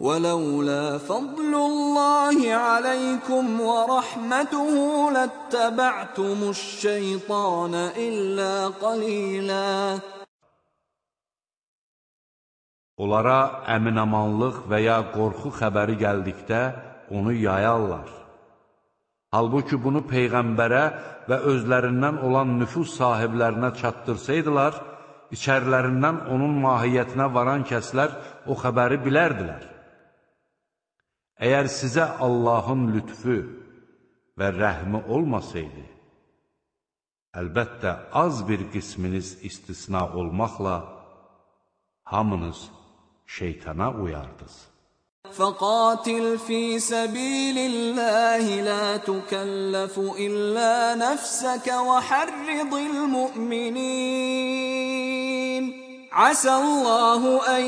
ولولا فضل الله عليكم ورحمته لاتبعتم الشيطان إلا قليلا Onlara əminamanlıq və ya qorxu xəbəri gəldikdə onu yayarlar. Halbuki bunu Peyğəmbərə və özlərindən olan nüfus sahiblərinə çatdırsaydılar, içərilərindən onun mahiyyətinə varan kəslər o xəbəri bilərdilər. Əgər sizə Allahın lütfü və rəhmi olmasaydı, əlbəttə az bir qisminiz istisna olmaqla hamınız şeytana uyardınız. فقاتل في سبيل الله لا تكلف إلا نفسك وحرض المؤمنين عسى الله أن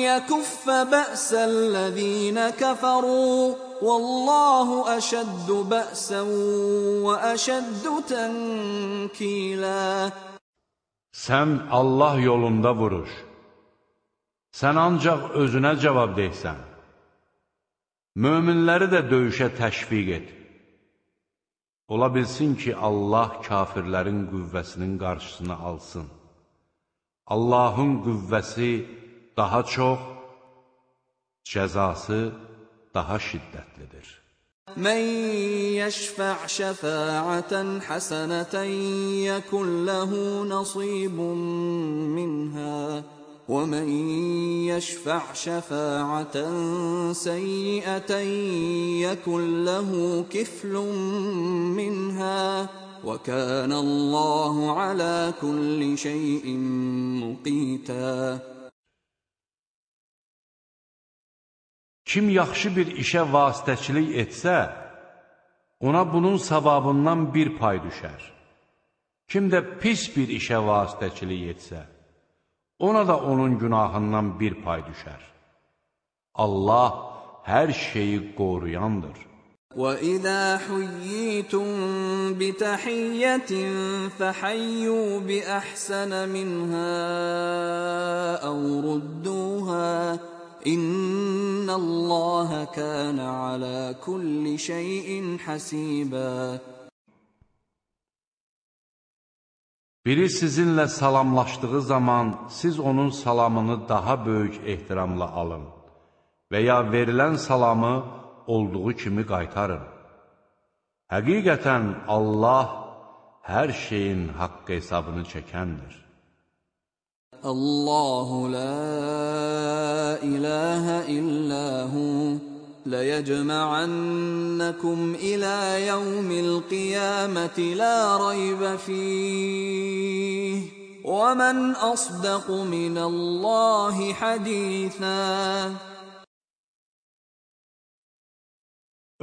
يكف بأس الذين كفروا والله أشد بأسا وأشد تنكيلا Sən Allah yolunda vuruş. Sən ancaq özünə cavab deysən. Möminləri də döyüşə təşviq et. Ola bilsin ki, Allah kafirlərin qüvvəsinin qarşısını alsın. Allahın qüvvəsi daha çox, cəzası daha şiddətlidir. من يشفع شفاعة حسنة يكن له نصيب منها ومن يشفع شفاعة سيئة يكن له كفل منها وَكَانَ اللّٰهُ عَلَى كُلِّ شَيْءٍ مُقِيتًا Kim yaxşı bir işə vasitəçilik etsə, ona bunun savabından bir pay düşər. Kim də pis bir işə vasitəçilik etsə, ona da onun günahından bir pay düşər. Allah hər şeyi qoruyandır. وَإِذَا حُيِّيتُم بِتَحِيَّةٍ فَحَيُّوا بِأَحْسَنَ مِنْهَا أَوْ رُدُّوهَا إِنَّ اللَّهَ كَانَ عَلَى كُلِّ شَيْءٍ حَسِيبًا Biri sizinlə salamlaşdığı zaman siz onun salamını daha böyük ehtiramla alın və ya verilən salamı olduğu kimi qaytarın. Həqiqətən Allah hər şeyin haqq hesabını çəkəndir. Allahu la ilahe illa hu ليجمعنكم إلى يوم القيامة لا ريب فيه ومن أصدق من الله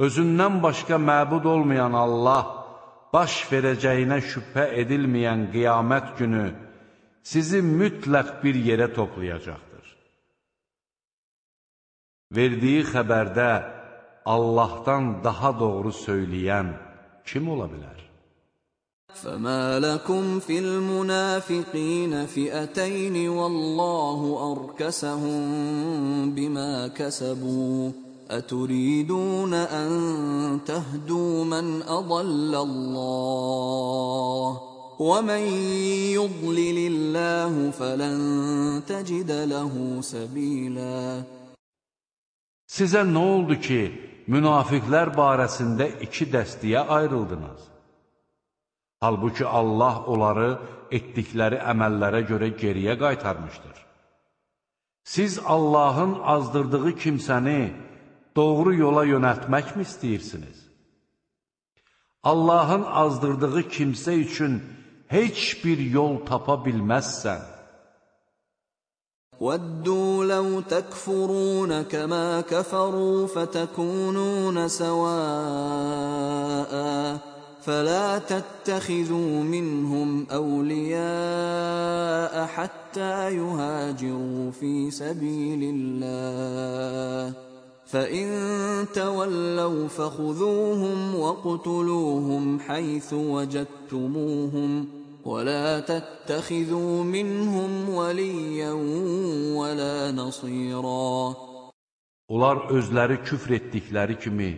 özündən başqa məbud olmayan Allah baş verəcəyinə şübhə edilməyən qiyamət günü sizi mütləq bir yerə toplayacaqdır. Verdiyi xəbərdə Allahdan daha doğru söyləyən kim ola bilər? فَمَا لَكُمْ فِي الْمُنَافِقِينَ فِئَتَيْنِ وَاللَّهُ أَرْكَسَهُم بِمَا كَسَبُوا أتريدون أن تهدوا من أضل الله ومن يضلل الله فلن تجد له سبيلا Sizə nə oldu ki, münafiqlər barəsində iki dəstəyə ayrıldınız? Halbuki Allah onları etdikləri əməllərə görə geriyə qaytarmışdır. Siz Allahın azdırdığı kimsəni doğru yola yönəltməkmi istəyirsiniz? Allahın azdırdığı kimsə üçün heç bir yol tapa bilməzsən. وَدُّوا لَوْ تَكْفُرُونَ كَمَا كَفَرُوا فَتَكُونُونَ سَوَاءً فَلَا تَتَّخِذُوا مِنْهُمْ أَوْلِيَاءَ حَتَّى يُهَاجِرُوا فِي سَبِيلِ اللَّهِ فَإِن تَوَلَّوْا فَخُذُوهُمْ وَاقْتُلُوهُمْ حَيْثُ وَجَدتُّمُوهُمْ وَلَا تَتَّخِذُوا مِنْهُمْ وَلِيًّا وَلَا نَصِيرًا Onlar özləri küfr etdikləri kimi,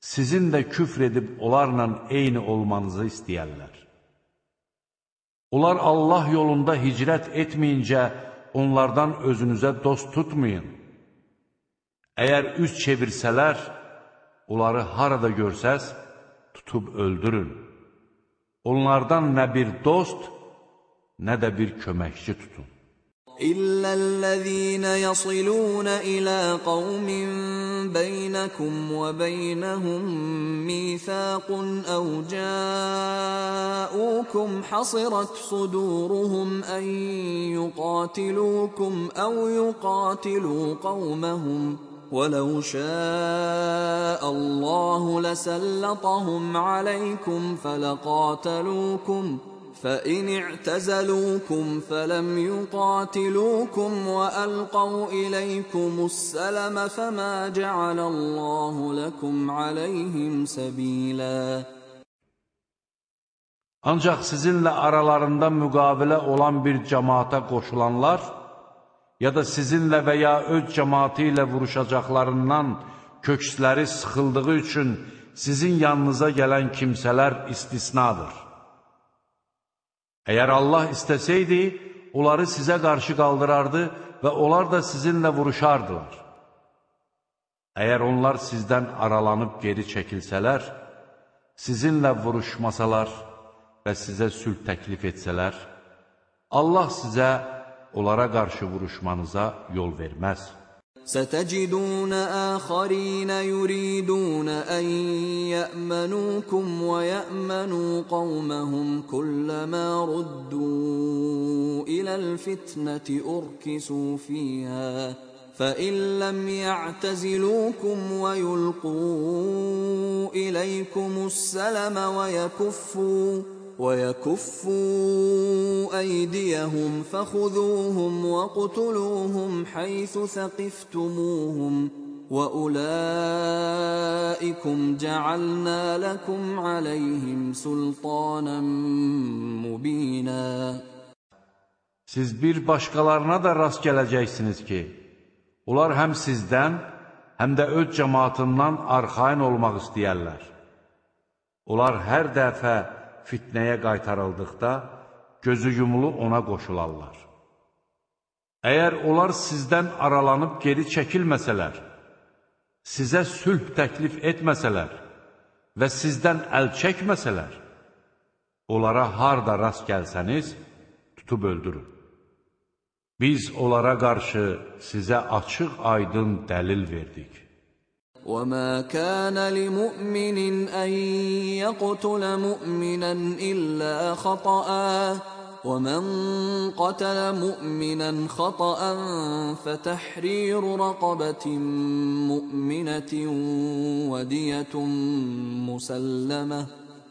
sizin də küfr edib onlarla eyni olmanızı istəyərlər. Onlar Allah yolunda hicrət etməyincə, onlardan özünüzə dost tutmayın. Əgər üz çevirsələr, onları harada görsəz, tutub öldürün. Onlardan nə bir dost, nə də bir köməkçi tutun. İllellezîne yasilûne ilâ qavmin beynekum və beynehum mîthâqun ev câ'ûkum hasirat sudûruhum en yuqatilûkum ev yuqatilû qavmehum ولو شاء الله لسلطهم عليكم فلقاتلوكم فإن اعتزلوكم فلم يقاتلوكم وألقوا إليكم السلم فما جعل الله لكم عليهم سبيلا Ancaq sizinlə aralarında müqavilə olan bir cəmaata qoşulanlar ya da sizinlə və ya öz cəmatı ilə vuruşacaqlarından köksləri sıxıldığı üçün sizin yanınıza gələn kimsələr istisnadır. Əgər Allah istəsəydi, onları sizə qarşı qaldırardı və onlar da sizinlə vuruşardılar. Əgər onlar sizdən aralanıb geri çəkilsələr, sizinlə vuruşmasalar və sizə sülh təklif etsələr, Allah sizə onlara qarşı vuruşmanıza yol verməz. ستجدون آخرين يريدون أن يأمنوكم ويأمنوا قومهم كلما ردوا إلى الفتنة أركسوا فيها فإن لم يعتزلوكم ويلقوا إليكم السلم ويكفوا ويكفوا أيديهم فخذوهم وقتلوهم حيث ثقفتموهم وأولئكم جعلنا لكم عليهم سلطانا مبينا Siz bir başqalarına da rast gələcəksiniz ki, onlar həm sizdən, həm də öz cəmaatından arxain olmaq istəyərlər. Onlar hər dəfə fitnəyə qaytarıldıqda gözü yumulu ona qoşularlar. Əgər onlar sizdən aralanıb geri çəkilməsələr, sizə sülh təklif etməsələr və sizdən əl çəkməsələr, onlara harda rast gəlsəniz, tutub öldürün. Biz onlara qarşı sizə açıq aydın dəlil verdik. وما كان لمؤمن ان يقتل مؤمنا الا خطا ومن قتل مؤمنا خطا فتحرير رقبه مؤمنه وديه مسلمه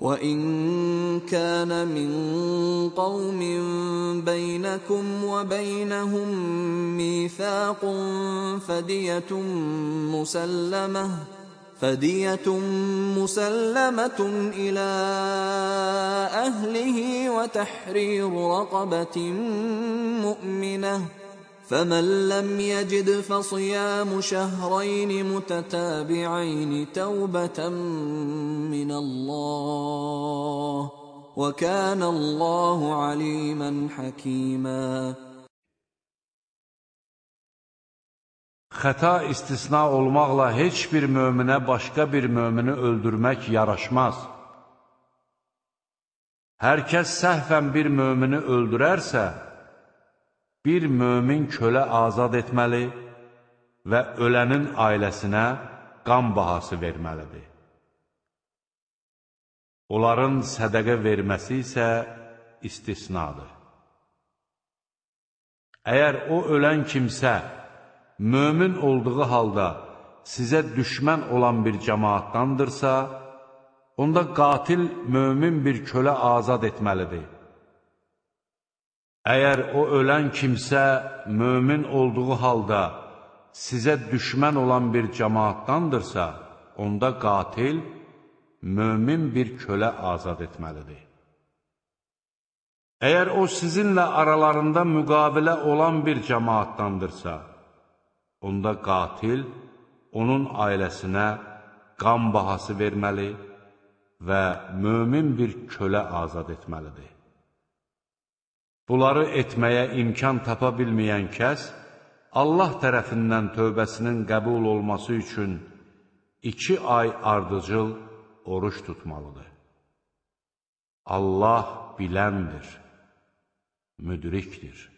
وإن كان من قوم بينكم وبينهم ميثاق فدية مسلمة فدية مسلمة إلى أهله وتحرير رقبة مؤمنة فمن لم يجد فصيام شهرين متتابعين توبة من الله وكان الله عليما حكيما Xəta istisna olmaqla heç bir möminə başqa bir mömini öldürmək yaraşmaz. Hər kəs səhvən bir mömini öldürərsə, bir mömin kölə azad etməli və ölənin ailəsinə qan bahası verməlidir. Onların sədəqə verməsi isə istisnadır. Əgər o ölən kimsə, mömin olduğu halda sizə düşmən olan bir cəmaatdandırsa, onda qatil mömin bir kölə azad etməlidir. Əgər o ölən kimsə mömin olduğu halda sizə düşmən olan bir cəmaatdandırsa, onda qatil mömin bir kölə azad etməlidir. Əgər o sizinlə aralarında müqabilə olan bir cəmaatdandırsa, onda qatil onun ailəsinə qan bahası verməli və mömin bir kölə azad etməlidir. Bunları etməyə imkan tapa bilməyən kəs, Allah tərəfindən tövbəsinin qəbul olması üçün iki ay ardıcıl oruç tutmalıdır. Allah biləndir, müdrikdir.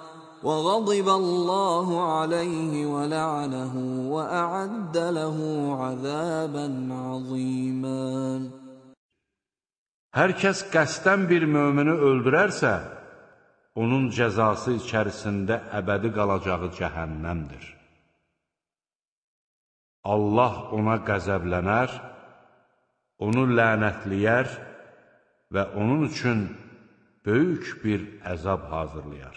وغضب الله عليه ولعنه وأعد له عذابا عظيما Hər kəs qəsdən bir mömini öldürərsə, onun cəzası içərisində əbədi qalacağı cəhənnəmdir. Allah ona qəzəblənər, onu lənətləyər və onun üçün böyük bir əzab hazırlayar.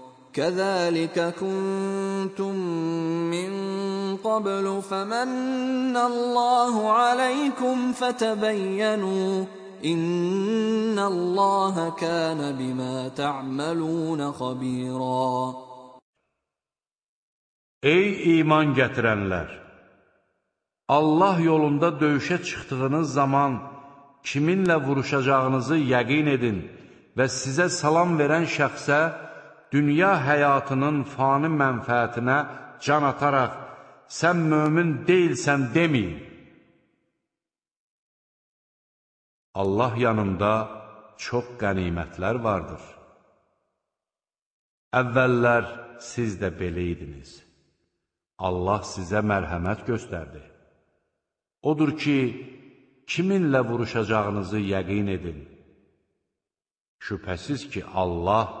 كذلك كنتم من قبل فمن الله عليكم فتبينوا إن الله كان بما تعملون خبيرا Ey iman gətirənlər! Allah yolunda döyüşə çıxdığınız zaman kiminlə vuruşacağınızı yəqin edin və sizə salam verən şəxsə dünya həyatının fani mənfəətinə can ataraq sən mömin deyilsən deməyin. Allah yanında çox qənimətlər vardır. Əvvəllər siz də belə idiniz. Allah sizə mərhəmət göstərdi. Odur ki, kiminlə vuruşacağınızı yəqin edin. Şübhəsiz ki, Allah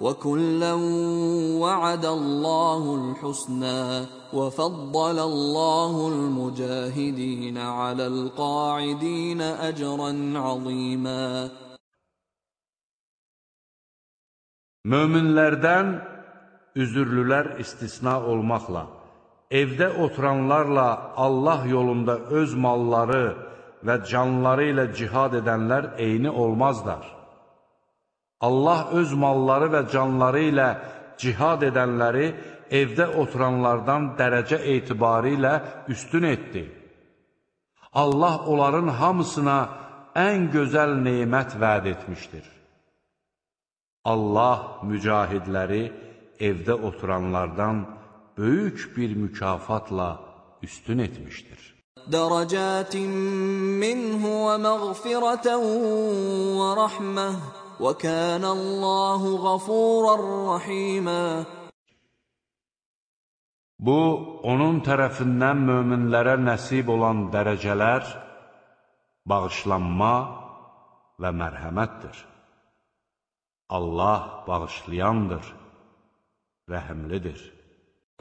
وكلا وعد الله الحسنى وفضل الله المجاهدين على القاعدين أجرا عظيما Möminlərdən üzürlülər istisna olmaqla, evdə oturanlarla Allah yolunda öz malları və canları ilə cihad edənlər eyni olmazlar. Allah öz malları və canları ilə cihad edənləri evdə oturanlardan dərəcə etibarı ilə üstün etdi. Allah onların hamısına ən gözəl neymət vəd etmişdir. Allah mücahidləri evdə oturanlardan böyük bir mükafatla üstün etmişdir. Dərəcətin minhu və məğfirətən və rəhməh وَكَانَ اللّٰهُ غَفُورًا رَحِيمًا Bu, onun tərəfindən möminlərə nəsib olan dərəcələr, bağışlanma və mərhəmətdir. Allah bağışlayandır, rəhəmlidir.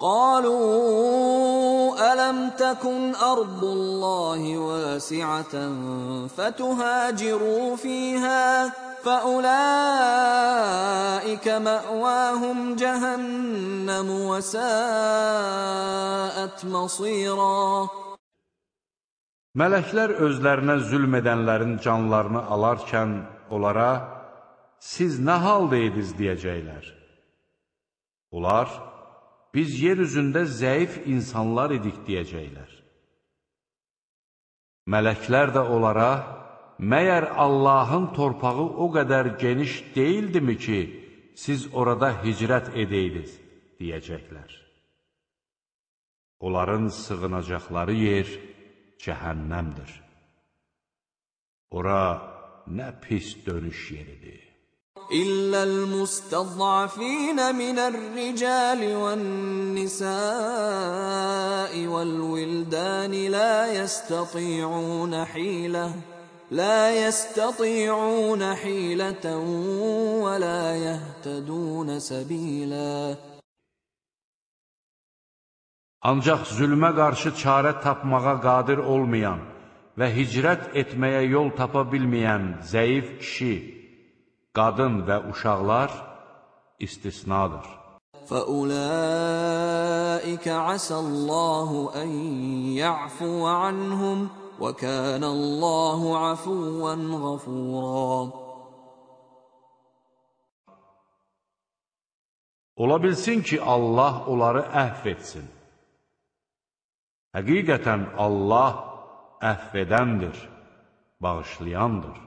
قالوا ألم تكن أرض الله واسعة فتهاجروا فيها ؟ فأولئك مأواهم جهنم وساءت مصيرا Mələklər özlərinə zülm edənlərin canlarını alarkən onlara, siz nə halda ediz deyəcəklər. Onlar, biz yer üzündə zəif insanlar idik deyəcəklər. Mələklər də onlara, məyər Allahın torpağı o qədər geniş deyildimi ki, siz orada hicrət edəydiniz, deyəcəklər. Onların sığınacaqları yer cəhənnəmdir. Ora nə pis dönüş yeridir. إلا المستضعفين من الرجال والنساء والولدان لا يستطيعون حيله لا يستطيعون حيلة ولا يهتدون سبيلا Ancaq zülmə qarşı çarə tapmağa qadir olmayan və hicrət etməyə yol tapa bilməyən zəif kişi, qadın və uşaqlar istisnadır. فَأُولَٰئِكَ عَسَى اللَّهُ أَن يَعْفُوَ عَنْهُمْ وَكَانَ اللَّهُ عَفُوًّا غَفُورًا Ola bilsin ki, Allah onları əhv etsin. Həqiqətən Allah əhv edəndir, bağışlayandır.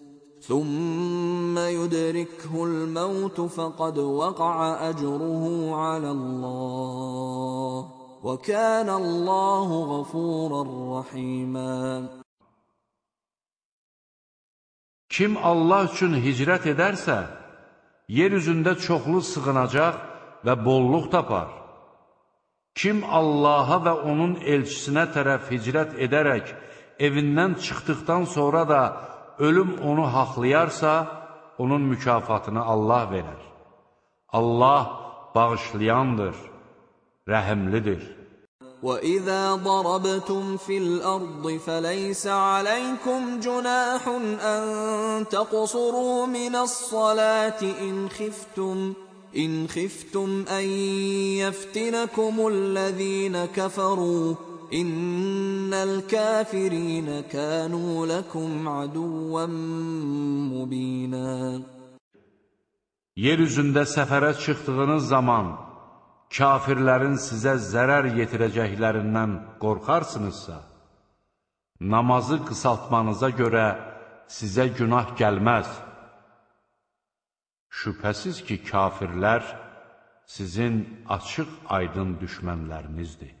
ثم يدركه الموت فقد وقع اجره على الله وكان الله غفورا رحيما Kim Allah üçün hicrət edərsə, yer üzündə çoxlu sığınacaq və bolluq tapar. Kim Allaha və onun elçisinə tərəf hicrət edərək evindən çıxdıqdan sonra da ölüm onu haqlayarsa, onun mükafatını Allah verər. Allah bağışlayandır, rəhimlidir. وَإِذَا ضَرَبْتُمْ فِي الْأَرْضِ فَلَيْسَ عَلَيْكُمْ جُنَاحٌ أَن تَقْصُرُوا مِنَ الصَّلَاةِ إِنْ خِفْتُمْ إِنْ خِفْتُمْ أَن يَفْتِنَكُمُ الَّذِينَ كَفَرُوا İnnel kafirine kanu lekum aduven mubina. Yeryüzündə səfərə çıxdığınız zaman kafirlərin sizə zərər yetirəcəklərindən qorxarsınızsa, namazı qısaltmanıza görə sizə günah gəlməz. Şübhəsiz ki, kafirlər sizin açıq aydın düşmənlərinizdir.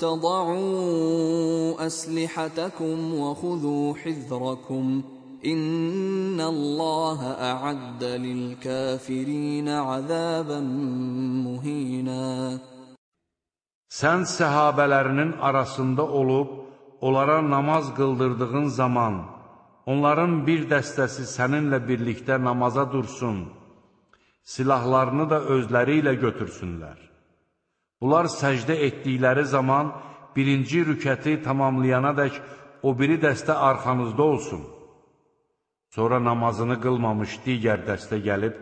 تضعوا أسلحتكم وخذوا حذركم إن الله أعد للكافرين عذابا مهينا Sən səhabələrinin arasında olub, onlara namaz qıldırdığın zaman, onların bir dəstəsi səninlə birlikdə namaza dursun, silahlarını da özləri ilə götürsünlər. Bunlar səcdə etdikləri zaman birinci rükəti tamamlayana dək o biri dəstə arxanızda olsun. Sonra namazını qılmamış digər dəstə gəlib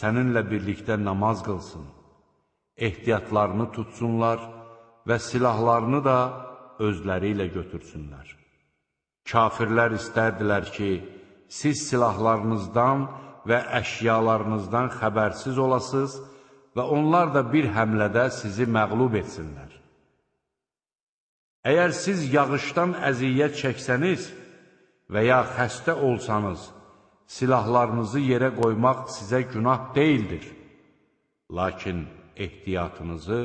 səninlə birlikdə namaz qılsın. Ehtiyatlarını tutsunlar və silahlarını da özləri ilə götürsünlər. Kafirlər istərdilər ki, siz silahlarınızdan və əşyalarınızdan xəbərsiz olasınız və onlar da bir həmlədə sizi məqlub etsinlər. Əgər siz yağışdan əziyyət çəksəniz və ya xəstə olsanız, silahlarınızı yerə qoymaq sizə günah deyildir. Lakin ehtiyatınızı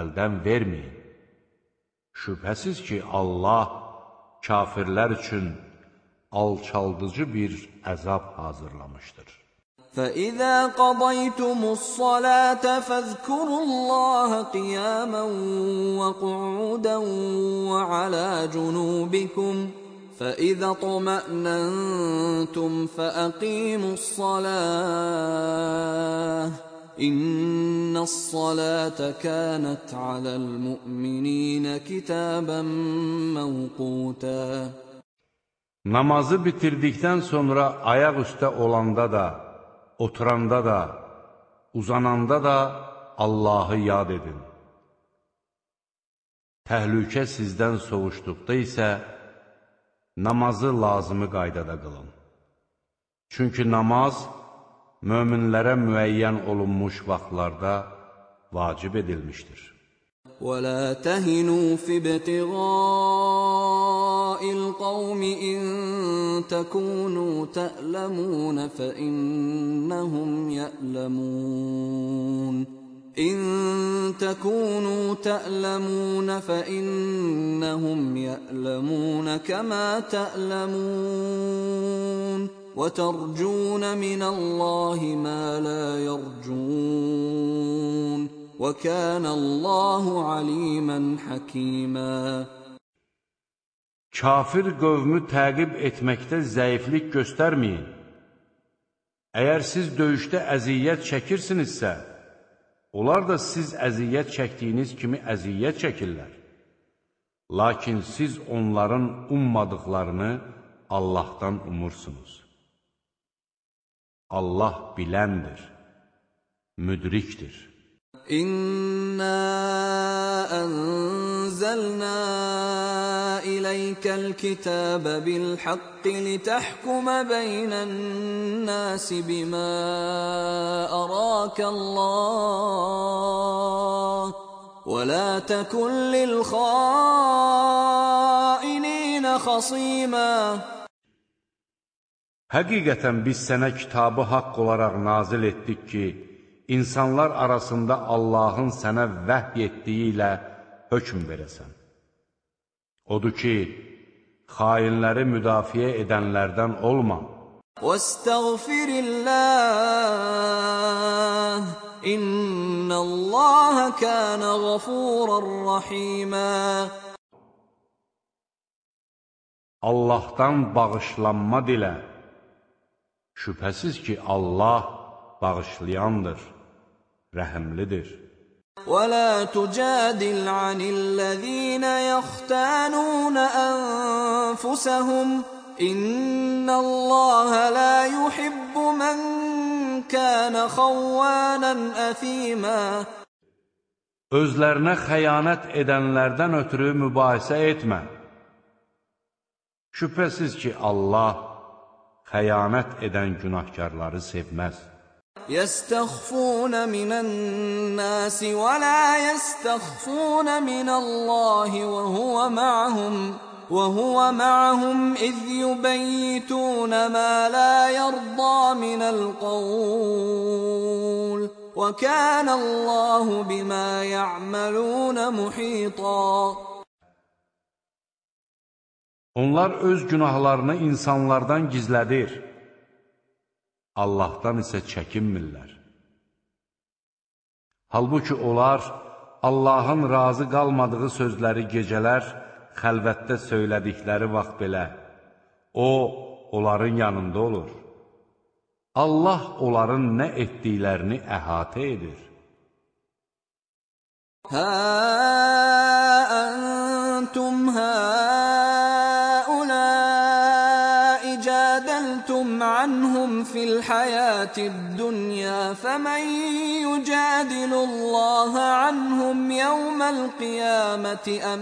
əldən verməyin. Şübhəsiz ki, Allah kafirlər üçün alçaldıcı bir əzab hazırlamışdır. فإذا قضيتم الصلاة فاذكروا الله قياما وقعودا وعلى جنوبكم فإذا اطمأننتم فأقيموا الصلاة إن الصلاة كانت على المؤمنين كتابا موقوتا. Namazı bitirdikdən sonra ayaq üstə olanda da, oturanda da, uzananda da Allahı yad edin. Təhlükə sizdən soğuşduqda isə namazı lazımı qaydada qılın. Çünki namaz möminlərə müəyyən olunmuş vaxtlarda vacib edilmişdir. وَلَا تَهِنُوا فِي ابْتِغَاءِ الْقَوْمِ إِن تَكُونُوا تَأْلَمُونَ فَإِنَّهُمْ يَأْلَمُونَ. إن تكونوا تألمون فإنهم يألمون كما تألمون. وترجون من الله ما لا يرجون. وكان الله عليما حكيما. Kafir qövmü təqib etməkdə zəiflik göstərməyin. Əgər siz döyüşdə əziyyət çəkirsinizsə, Onlar da siz əziyyət çəkdiyiniz kimi əziyyət çəkirlər. Lakin siz onların ummadıqlarını Allahdan umursunuz. Allah biləndir, müdrikdir. إنا أنزلنا إليك الكتاب بالحق لتحكم بين الناس بما أراك الله ولا تكن للخائنين خصيما حقيقة بالسنة كتابه حق olarak olaraq nazil ki, insanlar arasında Allahın sənə vəhy etdiyi ilə hökm verəsən. Odur ki, xainləri müdafiə edənlərdən olma. وَاسْتَغْفِرِ اللَّهِ إِنَّ اللَّهَ كَانَ غَفُورًا رَحِيمًا Allahdan bağışlanma dilə. Şübhəsiz ki, Allah bağışlayandır, rəhimlidir. ولا تجادل عن الذين يختانون أنفسهم إن الله لا يحب من كان خوانا أثيما Özlərinə xəyanət edənlərdən ötürü mübahisə etmə. Şübhəsiz ki, Allah xəyanət edən günahkarları sevməz. يستخفون من الناس ولا يستخفون من الله وهو معهم وهو معهم إذ يبيتون ما لا يرضى من القول وكان الله بما يعملون محيطا Onlar öz günahlarını insanlardan gizlədir. Allahdan isə çəkinmirlər. Halbuki onlar Allahın razı qalmadığı sözləri gecələr xəlvətdə söylədikləri vaxt belə O, onların yanında olur. Allah onların nə etdiklərini əhatə edir. Hə əntum hə عنهم في الحياة الدنيا فمن يجادل الله عنهم يوم القيامة أم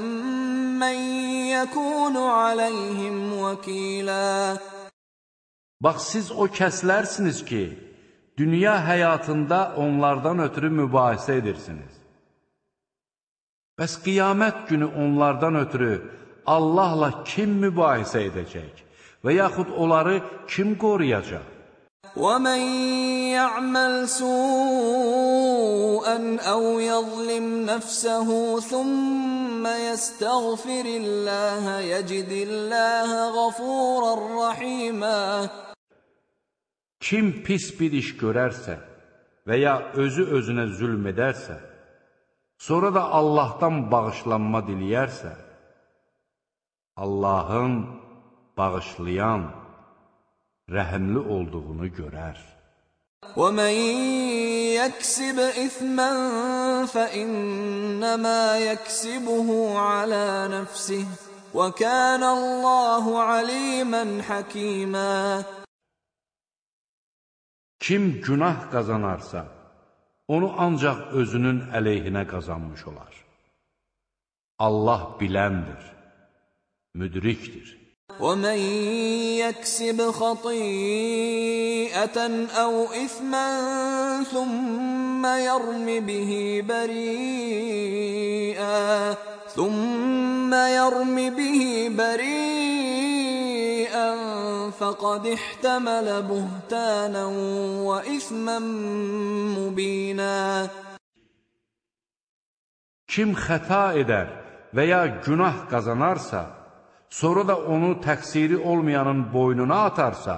من يكون عليهم وكيلا Bax siz o kəslərsiniz ki, dünya həyatında onlardan ötürü mübahisə edirsiniz. Bəs qiyamət günü onlardan ötürü Allahla kim mübahisə edəcək? və yaxud onları kim qoruyacaq? وَمَنْ يَعْمَلْ سُوءًا أَوْ يَظْلِمْ نَفْسَهُ ثُمَّ يَسْتَغْفِرِ اللَّهَ يَجِدِ اللَّهَ غَفُورًا رَحِيمًا Kim pis bir iş görərsə və ya özü özünə zülm edərsə, sonra da Allahdan bağışlanma diləyərsə, Allahın bağışlayan, rəhimli olduğunu görər. ومن يكسب إثما فإنما يكسبه على نفسه وكان الله عليما حكيما Kim günah qazanarsa, onu ancaq özünün əleyhinə qazanmış olar. Allah biləndir, müdrikdir. ومن يكسب خطيئة أو إثما ثم يرم به بريئا ثم يرم به بريئا فقد احتمل بهتانا وإثما مبينا. Kim xəta edər və ya günah qazanarsa, sonra da onu təqsiri olmayanın boynuna atarsa,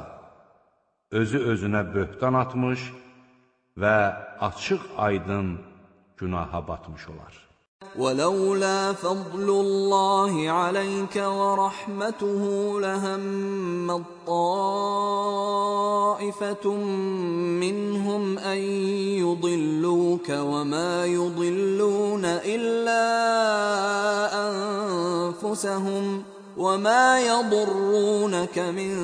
özü özünə böhtan atmış və açıq aydın günaha batmış olar. ولولا فضل الله عليك ورحمته لهم طائفة منهم أن يضلوك وما يضلون إلا أنفسهم ۖ وما يضرونك من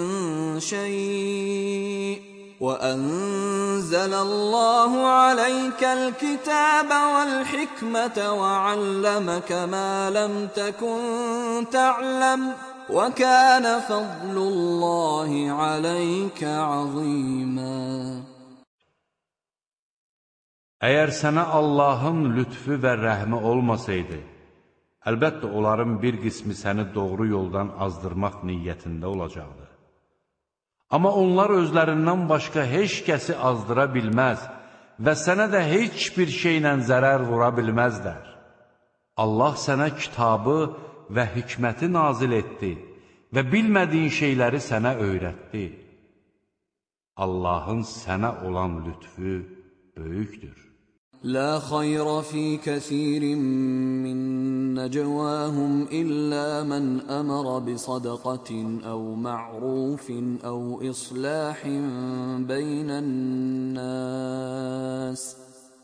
شيء وأنزل الله عليك الكتاب والحكمة وعلمك ما لم تكن تعلم وكان فضل الله عليك عظيما Əgər sənə Allahın lütfü və rəhmi olmasaydı, Əlbəttə, onların bir qismi səni doğru yoldan azdırmaq niyyətində olacaqdır. Amma onlar özlərindən başqa heç kəsi azdıra bilməz və sənə də heç bir şeylə zərər vura bilməzlər. Allah sənə kitabı və hikməti nazil etdi və bilmədiyin şeyləri sənə öyrətdi. Allahın sənə olan lütfü böyükdür. لا خير في كثير من نجواهم إلا من أمر بصدقة أو معروف أو إصلاح بين الناس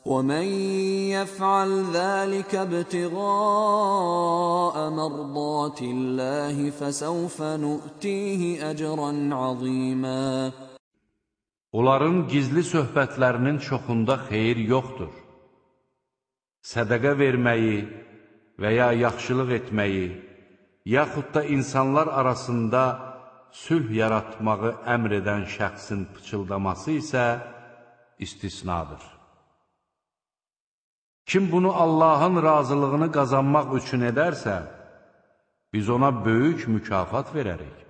ومن يفعل ذلك ابتغاء مرضات الله فسوف نؤتيه أجرا عظيما Onların gizli söhbətlərinin çoxunda xeyir yoxdur. Sədəqə verməyi və ya yaxşılıq etməyi, yaxud da insanlar arasında sülh yaratmağı əmr edən şəxsin pıçıldaması isə istisnadır. Kim bunu Allahın razılığını qazanmaq üçün edərsə, biz ona böyük mükafat verərik.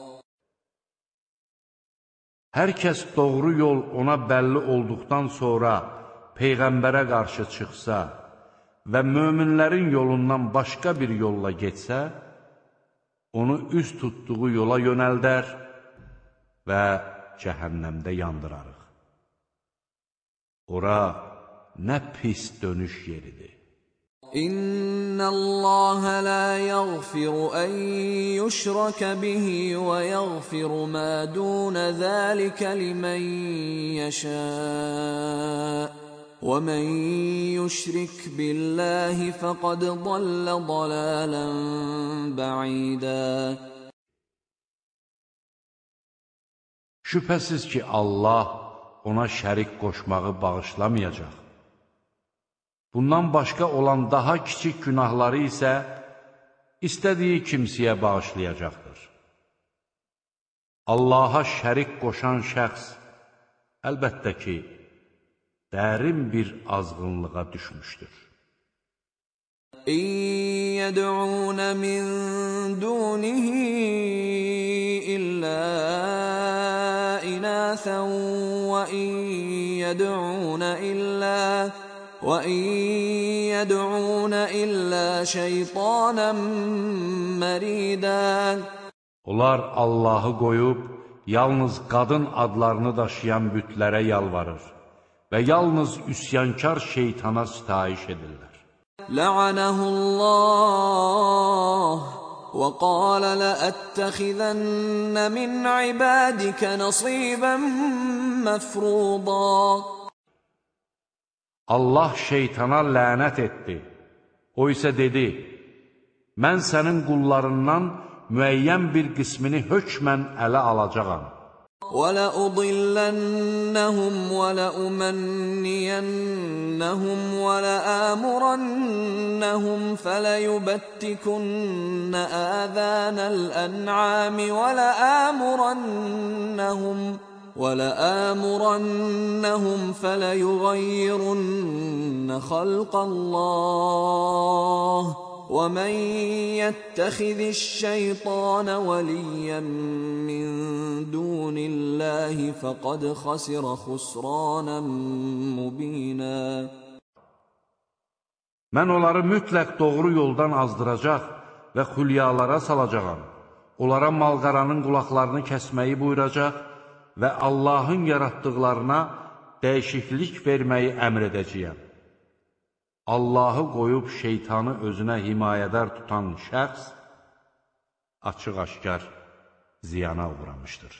Hər kəs doğru yol ona bəlli olduqdan sonra Peyğəmbərə qarşı çıxsa və möminlərin yolundan başqa bir yolla getsə, onu üst tutduğu yola yönəldər və cəhənnəmdə yandırarıq. Ora nə pis dönüş yeridir. إن الله لا يغفر أن يشرك به ويغفر ما دون ذلك لمن يشاء ومن يشرك بالله فقد ضل ضلالا بعيدا Şübhəsiz ki, Allah ona şərik qoşmağı bağışlamayacaq. Bundan başqa olan daha kiçik günahları isə istədiyi kimsəyə bağışlayacaqdır. Allaha şərik qoşan şəxs əlbəttə ki, dərin bir azğınlığa düşmüşdür. İn yəd'un min dunihi illə inəsən və in yəd'un illə وإن يدعون إلا شيطانا مريدا Onlar Allahı qoyub, yalnız qadın adlarını daşıyan bütlərə yalvarır və yalnız üsyankar şeytana sitayiş edirlər. لعنه الله وقال لأتخذن من عبادك نصيبا مفروضا Allah şeytana lənət etdi. O isə dedi, mən sənin qullarından müəyyən bir qismini hökmən ələ alacağam. وَلَأُضِلَّنَّهُمْ وَلَأُمَنِّيَنَّهُمْ وَلَآمُرَنَّهُمْ فَلَيُبَتِّكُنَّ آذَانَ الْأَنْعَامِ وَلَآمُرَنَّهُمْ وَلَآمُرَنَّهُمْ فَلَيُغَيِّرُنَّ خَلْقَ اللَّهِ وَمَن يَتَّخِذِ الشَّيْطَانَ وَلِيًّا مِّن دُونِ اللَّهِ فَقَدْ خَسِرَ خُسْرَانًا مُّبِينًا Mən onları mütləq doğru yoldan azdıracaq və xülyalara salacağam. Onlara malqaranın qulaqlarını kəsməyi buyuracaq və Allahın yaratdıqlarına dəyişiklik verməyi əmr edəcəyəm. Allahı qoyub şeytanı özünə himayədar tutan şəxs açıq-aşkar ziyana uğramışdır.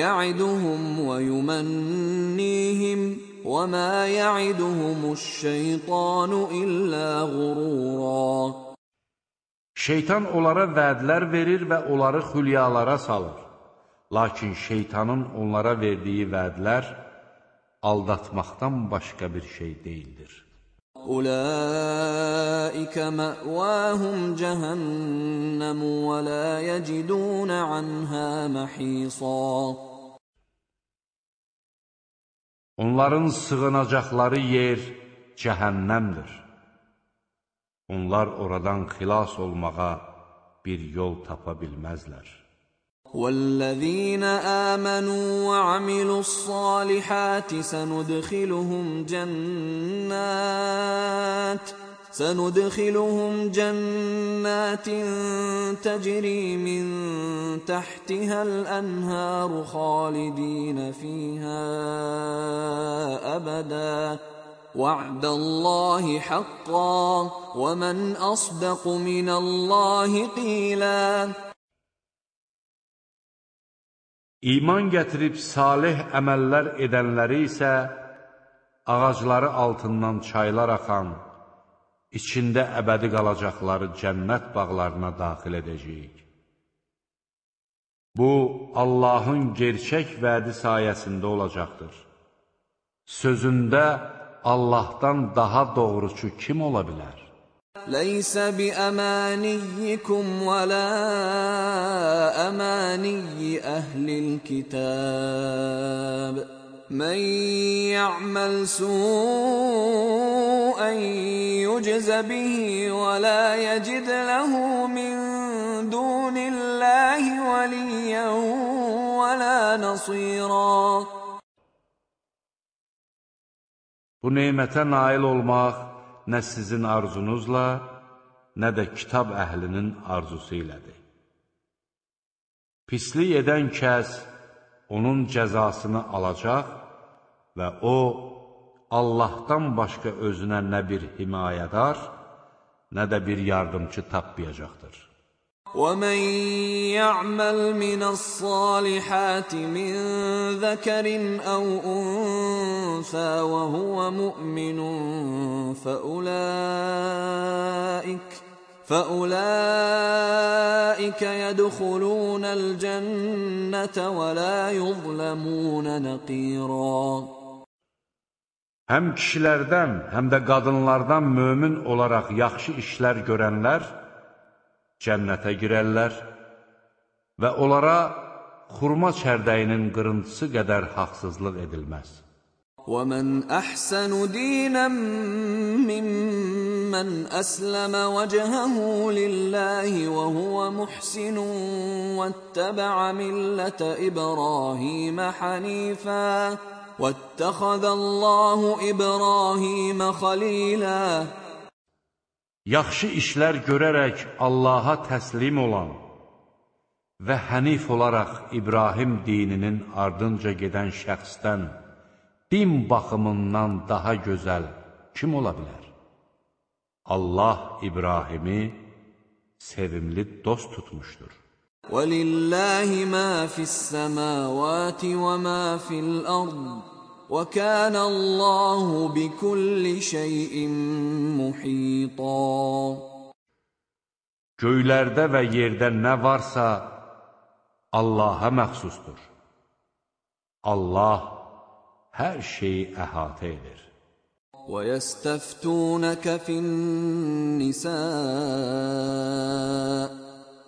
Ya'iduhum və yumannihim və mə ya'iduhumuş-şeytanu illə qurura. Şeytan onlara vədlər verir və onları xülyalara salır. Lakin şeytanın onlara verdiyi vədlər aldatmaqdan başqa bir şey deyildir. Ulaika ma'wahum cehennem ve la yecidun anha mahisa. Onların sığınacaqları yer cəhənnəmdir. Onlar oradan xilas olmağa bir yol tapa bilməzlər. والذين آمنوا وعملوا الصالحات سندخلهم جنات سندخلهم جنات تجري من تحتها الأنهار خالدين فيها أبدا. وعد الله حقا ومن أصدق من الله قيلاً. İman gətirib salih əməllər edənləri isə ağacları altından çaylar axan, içində əbədi qalacaqları cənnət bağlarına daxil edəcəyik. Bu, Allahın gerçək vədi sayəsində olacaqdır. Sözündə Allahdan daha doğrusu kim ola bilər? ليس بأمانيكم ولا أماني أهل الكتاب. من يعمل سوءا يجز به ولا يجد له من دون الله وليا ولا نصيرا. Bu nemətə nail olmaq nə sizin arzunuzla, nə də kitab əhlinin arzusu ilədir. Pislik edən kəs onun cəzasını alacaq və o, Allahdan başqa özünə nə bir himayədar, nə də bir yardımcı tapmayacaqdır. ومن يعمل من الصالحات من ذكر أو انثى وهو مؤمن فاولئك فاولئك يدخلون الجنه ولا يظلمون نقيرا. Həm kişilərdən, həm də qadınlardan mömin olaraq yaxşı işlər görənlər cənnətə girərlər və onlara xurma çərdəyinin qırıntısı qədər haqsızlıq edilməz. وَمَنْ أَحْسَنُ دِينًا مِّمَّنْ أَسْلَمَ وَجْهَهُ لِلَّهِ وَهُوَ مُحْسِنٌ وَاتَّبَعَ مِلَّةَ إِبْرَاهِيمَ حَنِيفًا واتخذ الله إبراهيم خليلا Yaxşı işlər görərək Allaha təslim olan və hənif olaraq İbrahim dininin ardınca gedən şəxsdən din baxımından daha gözəl kim ola bilər? Allah İbrahimi sevimli dost tutmuşdur. وَلِلَّهِ مَا فِي السَّمَاوَاتِ وَمَا فِي الْأَرْضِ وَكَانَ اللَّهُ بِكُلِّ شَيْءٍ مُحِيطًا Göylərdə və yerdə nə varsa Allaha məxsusdur. Allah hər şeyi əhatə edir. وَيَسْتَفْتُونَكَ فِي النِّسَاءِ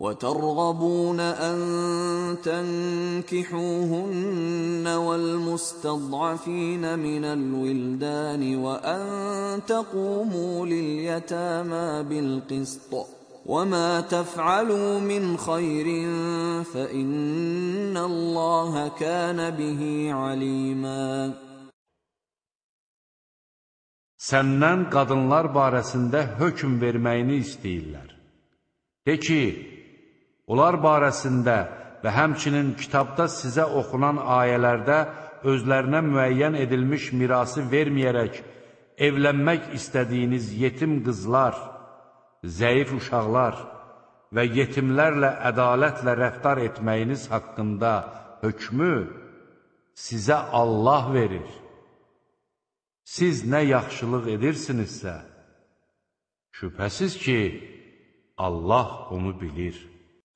وترغبون أن تنكحوهن والمستضعفين من الولدان وأن تقوموا لليتامى بالقسط وما تفعلوا من خير فإن الله كان به عليما Səndən qadınlar barəsində hökm verməyini istəyirlər. De ki, onlar barəsində və həmçinin kitabda sizə oxunan ayələrdə özlərinə müəyyən edilmiş mirası verməyərək evlənmək istədiyiniz yetim qızlar, zəif uşaqlar və yetimlərlə ədalətlə rəftar etməyiniz haqqında hökmü sizə Allah verir. Siz nə yaxşılıq edirsinizsə, şübhəsiz ki, Allah onu bilir.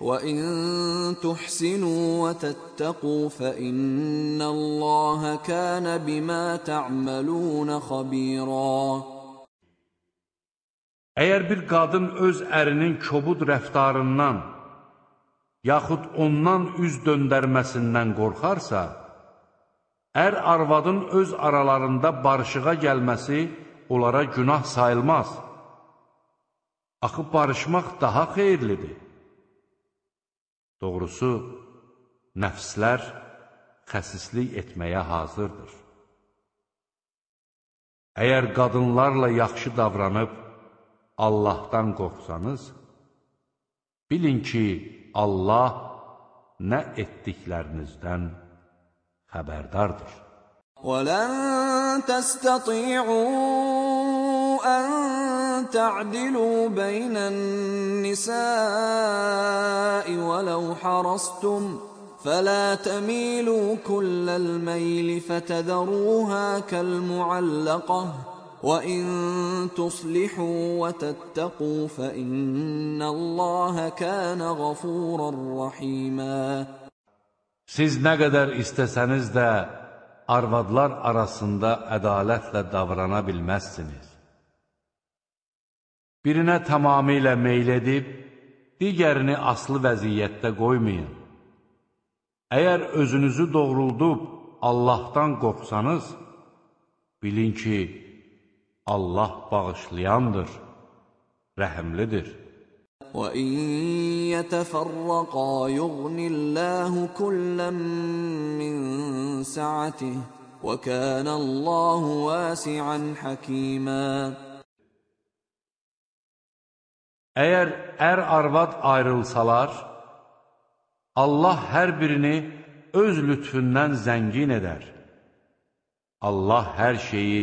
وإن تحسنوا وتتقوا فإن الله كان بما تعملون خبيرا Əgər bir qadın öz ərinin kobud rəftarından yaxud ondan üz döndərməsindən qorxarsa, ər arvadın öz aralarında barışığa gəlməsi onlara günah sayılmaz. Axı barışmaq daha xeyirlidir. Doğrusu, nəfslər xəsislik etməyə hazırdır. Əgər qadınlarla yaxşı davranıb Allahdan qorxsanız, bilin ki, Allah nə etdiklərinizdən xəbərdardır. وَلَن تَسْتَطِيعُوا أَن تَعْدِلُوا بَيْنَ النِّسَاءِ وَلَوْ حَرَصْتُمْ فَلَا تَمِيلُوا كُلَّ الْمَيْلِ فَتَذَرُوهَا كَالْمُعَلَّقَةِ وَإِن تُصْلِحُوا وَتَتَّقُوا فَإِنَّ اللَّهَ كَانَ غَفُورًا رَّحِيمًا Siz nə qədər istəsəniz də arvadlar arasında ədalətlə davrana bilməzsiniz. Birinə tamamilə meyl edib, digərini aslı vəziyyətdə qoymayın. Əgər özünüzü doğruldub Allahdan qorxsanız, bilin ki, Allah bağışlayandır, rəhəmlidir. وَإِن يَتَفَرَّقَا يُغْنِ اللَّهُ كُلًّا مِّن سَعَتِهِ وَكَانَ اللَّهُ وَاسِعًا حَكِيمًا Əgər ər-arvad ayrılsalar, Allah hər birini öz lütfündən zəngin edər. Allah hər şeyi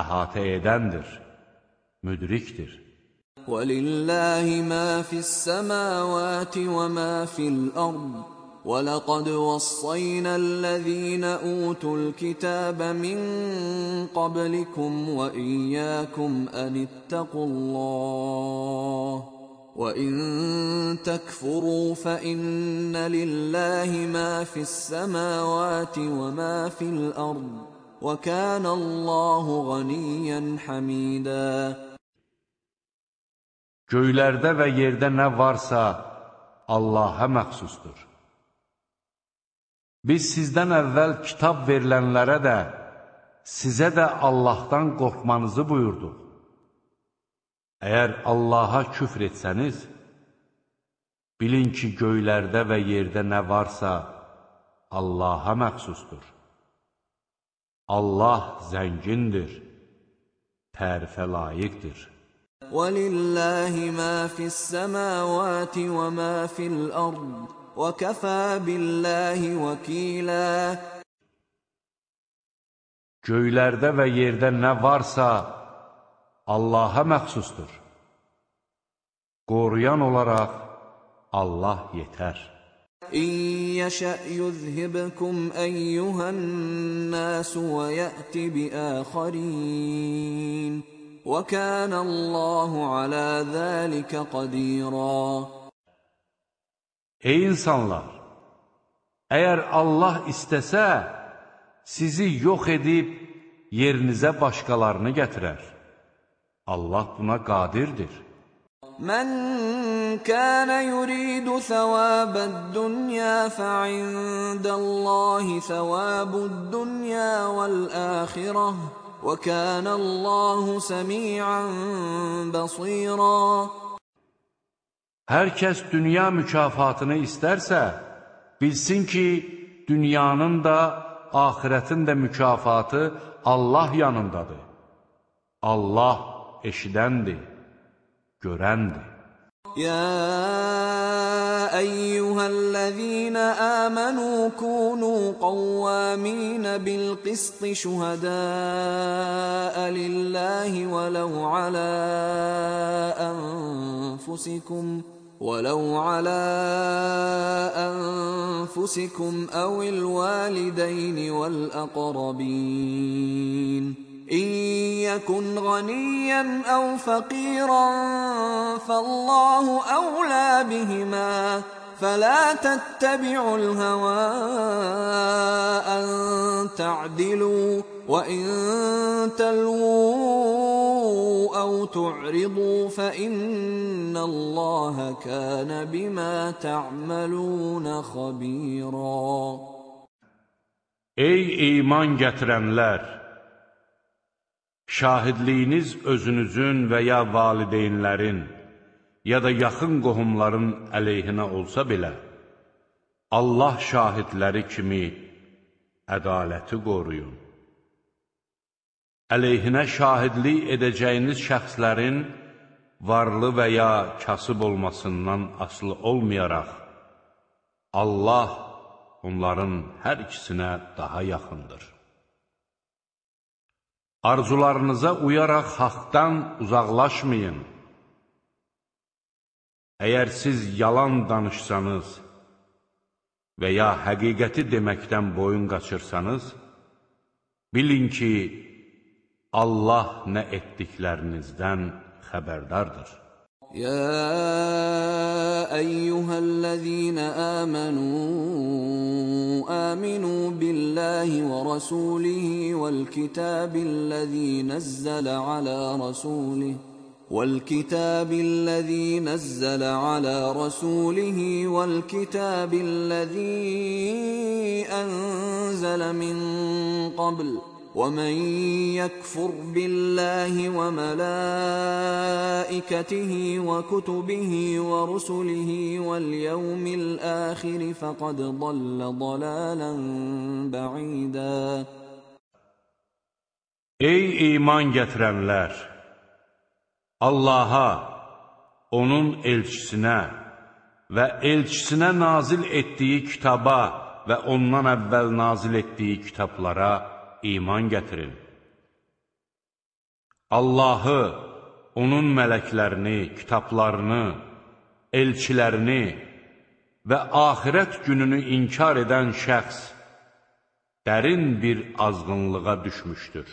əhatə edəndir, müdrikdir. ولله ما في السماوات وما في الأرض ولقد وصينا الذين أوتوا الكتاب من قبلكم وإياكم أن اتقوا الله وإن تكفروا فإن لله ما في السماوات وما في الأرض وكان الله غنيا حميدا Göylərdə və yerdə nə varsa Allaha məxsusdur. Biz sizdən əvvəl kitab verilənlərə də, sizə də Allahdan qorxmanızı buyurduq. Əgər Allaha küfr etsəniz, bilin ki, göylərdə və yerdə nə varsa Allaha məxsusdur. Allah zəngindir, tərifə layiqdir. ولله ما في السماوات وما في الأرض وكفى بالله وكيلا Göylərdə və yerdə nə varsa Allaha məxsusdur. Qoruyan olaraq Allah yetər. إن يشأ يذهبكم أيها الناس ويأت بآخرين وَكَانَ اللّٰهُ عَلَى ذَٰلِكَ قَد۪يرًا Ey insanlar! Əgər Allah istəsə, sizi yox edib yerinizə başqalarını gətirər. Allah buna qadirdir. Mən kənə yuridu thəvəbəd dünya fəindəllahi thəvəbud dünya vəl-əxirəh və kənəllahu səmiən bəsirəh Hər kəs dünya mükafatını istərsə, bilsin ki, dünyanın da, ahirətin də mükafatı Allah yanındadır. Allah eşidəndir, görəndir. يا ايها الذين امنوا كونوا قوامين بالقسط شهداء لله ولو على انفسكم ولو على انفسكم أو الوالدين والاقربين إن يكن غنيا أو فقيرا فالله أولى بهما فلا تتبعوا الهوى أن تعدلوا وإن تلووا أو تعرضوا فإن الله كان بما تعملون خبيرا Ey iman gətirənlər! şahidliyiniz özünüzün və ya valideynlərin, ya da yaxın qohumların əleyhinə olsa belə, Allah şahidləri kimi ədaləti qoruyun. Əleyhinə şahidlik edəcəyiniz şəxslərin varlı və ya kasıb olmasından asılı olmayaraq, Allah onların hər ikisinə daha yaxındır. Arzularınıza uyaraq haqdan uzaqlaşmayın. Əgər siz yalan danışsanız və ya həqiqəti deməkdən boyun qaçırsanız, bilin ki, Allah nə etdiklərinizdən xəbərdardır. يا ايها الذين امنوا امنوا بالله ورسوله والكتاب الذي نزل على رسوله والكتاب الذي نزل على رسوله والكتاب الذي انزل من قبل ومن يكفر بالله وملائكته وكتبه ورسله واليوم الآخر فقد ضل ضلالا بعيدا Ey iman gətirənlər! Allaha, onun elçisinə və elçisinə nazil etdiyi kitaba və ondan əvvəl nazil etdiyi kitablara iman gətirin. Allahı, onun mələklərini, kitablarını, elçilərini və axirət gününü inkar edən şəxs dərin bir azğınlığa düşmüşdür.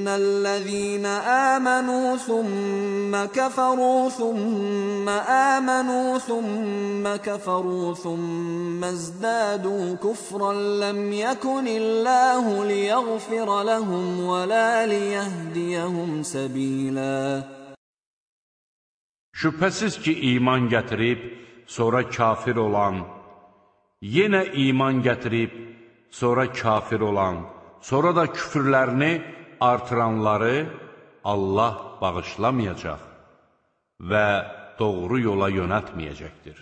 İnnellezîne âmenû thumme keferû thumme âmenû thumme keferû thumme izdâdû kufran lem yekunillâhu liyaghfira lehum ve lâ liyehdiyehum sebîlâ. Şübhəsiz ki, iman gətirib, sonra kafir olan, yenə iman gətirib, sonra kafir olan, sonra da küfürlərini artıranları Allah bağışlamayacaq və doğru yola yönətməyəcəkdir.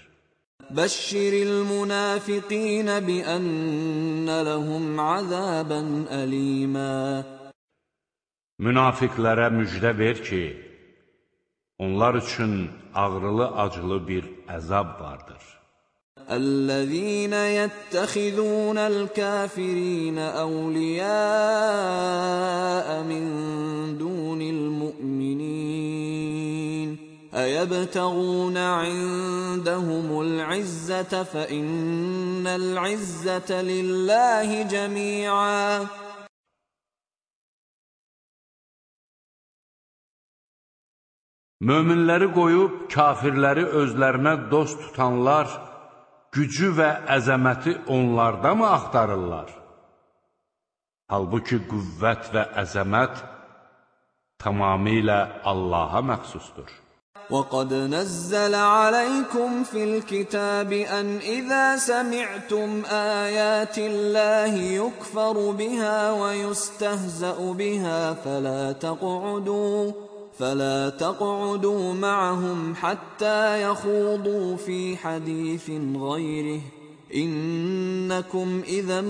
Bəşşiril münafiqin bi ənə ləhum azəbən əlimə Münafiqlərə müjdə ver ki, onlar üçün ağrılı-acılı bir əzab vardır. الذين يتخذون الكافرين أولياء من دون المؤمنين أيبتغون عندهم العزة فإن العزة لله جميعا Möminləri qoyub kafirləri özlərinə dost tutanlar gücü və əzəməti onlarda mı axtarırlar? Halbuki qüvvət və əzəmət tamamilə Allaha məxsusdur. وقد نزل عليكم في الكتاب أن إذا سمعتم آيات الله يكفر بها ويستهزأ بها فلا تقعدوا فلا تقعدوا معهم حتى يخوضوا في حديث غيره. إنكم إذا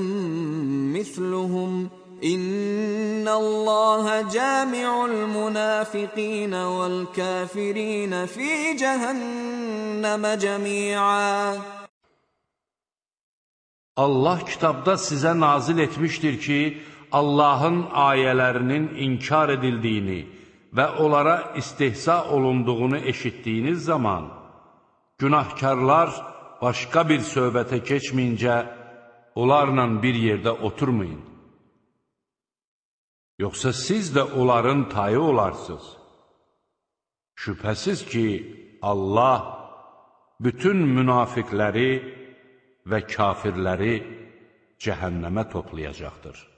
مثلهم. إن الله جامع المنافقين والكافرين في جهنم جميعا. Allah kitabda sizə nazil etmişdir ki, Allahın ayələrinin inkar edildiyini və onlara istehza olunduğunu eşitdiyiniz zaman, günahkarlar başqa bir söhbətə keçməyincə, onlarla bir yerdə oturmayın. Yoxsa siz də onların tayı olarsınız. Şübhəsiz ki, Allah bütün münafiqləri və kafirləri cəhənnəmə toplayacaqdır.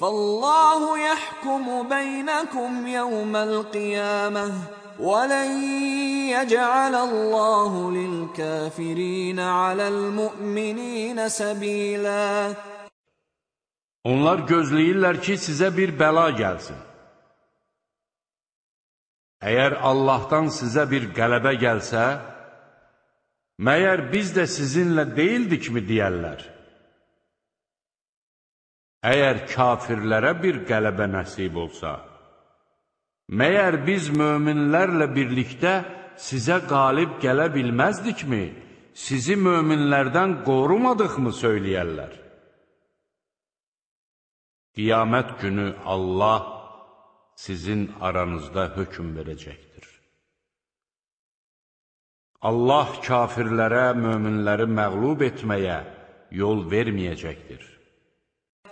فالله يحكم بينكم يوم القيامة ولن يجعل الله للكافرين على المؤمنين سبيلا Onlar gözləyirlər ki, sizə bir bəla gəlsin. Əgər Allahdan sizə bir qələbə gəlsə, məyər biz də sizinlə deyildikmi deyərlər? Əgər kafirlərə bir qələbə nəsib olsa, məyər biz möminlərlə birlikdə sizə qalib gələ bilməzdikmi, sizi möminlərdən qorumadıqmı söyləyərlər? Qiyamət günü Allah sizin aranızda hökm verəcəkdir. Allah kafirlərə, möminləri məqlub etməyə yol verməyəcəkdir.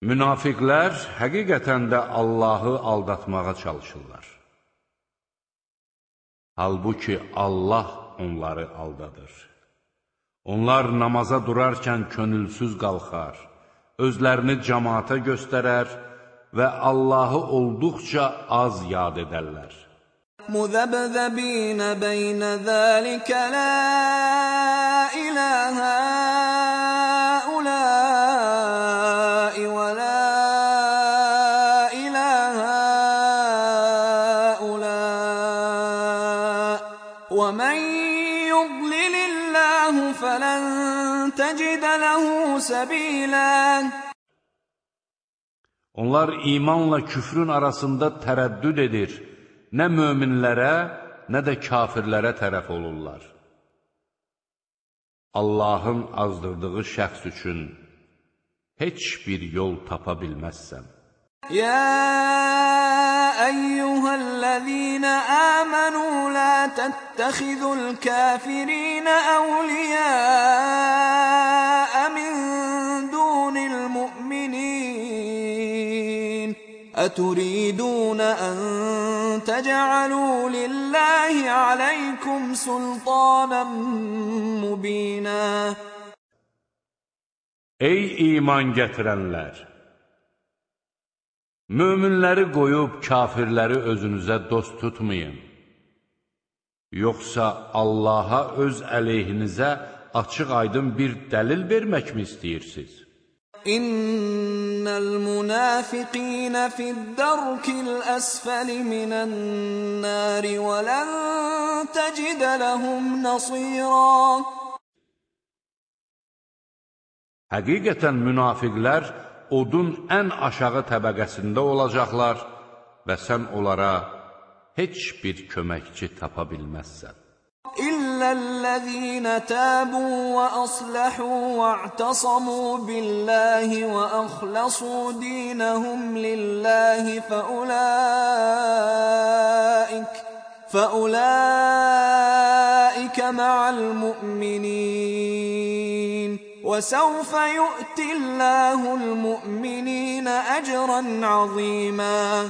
Münafiqlər həqiqətən də Allahı aldatmağa çalışırlar. Halbuki Allah onları aldadır. Onlar namaza durarkən könülsüz qalxar, özlərini cəmaata göstərər və Allahı olduqca az yad edərlər. Müzəbzəbinə beynə zəlikə la iləhə سبيلا Onlar imanla küfrün arasında tərəddüd edir nə möminlərə, nə də kafirlərə tərəf olurlar. Allahın azdırdığı şəxs üçün heç bir yol tapa bilməzsən. يا أيها الذين آمنوا لا تتخذوا الكافرين أولياء أتريدون أن تجعلوا لله عليكم سلطانا مبينا Ey iman gətirənlər! Möminləri qoyub kafirləri özünüzə dost tutmayın. Yoxsa Allaha öz əleyhinizə açıq-aydın bir dəlil verməkmi istəyirsiniz? إن المنافقين في الدرك الأسفل من النار ولن تجد لهم نصيرا Həqiqətən münafiqlər odun ən aşağı təbəqəsində olacaqlar və sən onlara heç bir köməkçi tapa bilməzsən. إلا الذين تابوا وأصلحوا واعتصموا بالله وأخلصوا دينهم لله فأولئك فأولئك مع المؤمنين وسوف يؤتي الله المؤمنين أجرا عظيما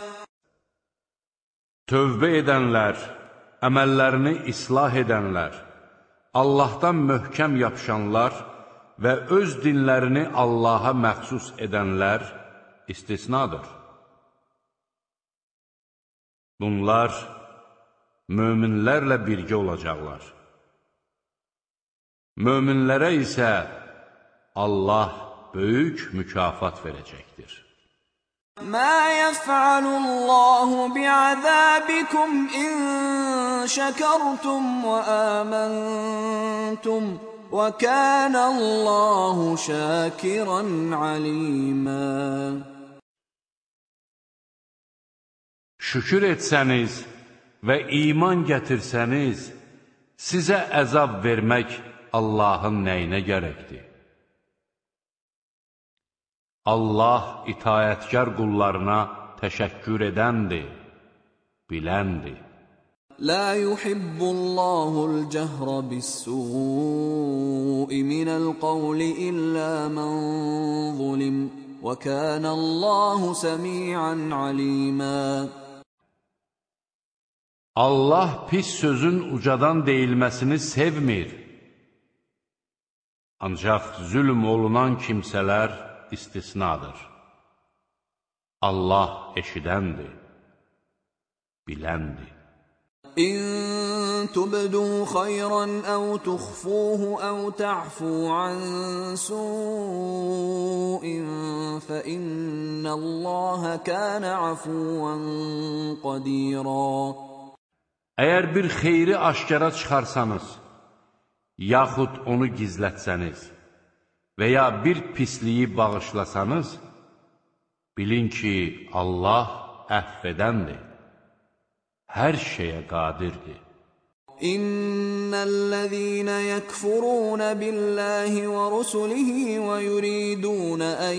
Tövbə edənlər, əməllərini islah edənlər, Allahdan möhkəm yapışanlar və öz dinlərini Allaha məxsus edənlər istisnadır. Bunlar möminlərlə birgə olacaqlar. Möminlərə isə Allah böyük mükafat verəcəkdir. Mə yəfəalullahu bi'əzəbikum in شكرتم وآمنتم وكان الله شاكرا عليما Şükür etsəniz və iman gətirsəniz, sizə əzab vermək Allahın nəyinə gərəkdir? Allah itayətkar qullarına təşəkkür edəndir, biləndir. لا يحب الله الجهر بالسوء من القول إلا من ظلم وكان الله سميعا عليما Allah pis sözün ucadan deyilməsini sevmir. Ancaq zülm olunan kimsələr istisnadır. Allah eşidəndir, biləndir. إن تبدوا خيرا أو تخفوه أو تعفوا عن سوء فإن الله كان عفوا قديرا Əgər bir xeyri aşkara çıxarsanız, yaxud onu gizlətsəniz və ya bir pisliyi bağışlasanız, bilin ki, Allah əff edəndir, Hər şeyə qadirdir. إن الذين يكفرون بالله ورسله ويريدون أن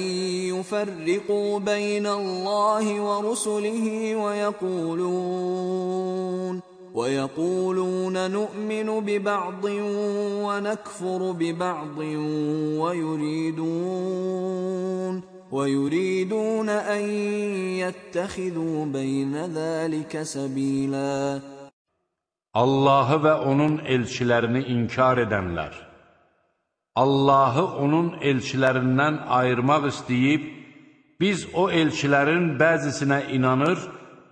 يفرقوا بين الله ورسله ويقولون ويقولون نؤمن ببعض ونكفر ببعض ويريدون ويريدون أن يتخذوا بين ذلك سبيلاً Allahı və onun elçilərini inkar edənlər, Allahı onun elçilərindən ayırmaq istəyib, biz o elçilərin bəzisinə inanır,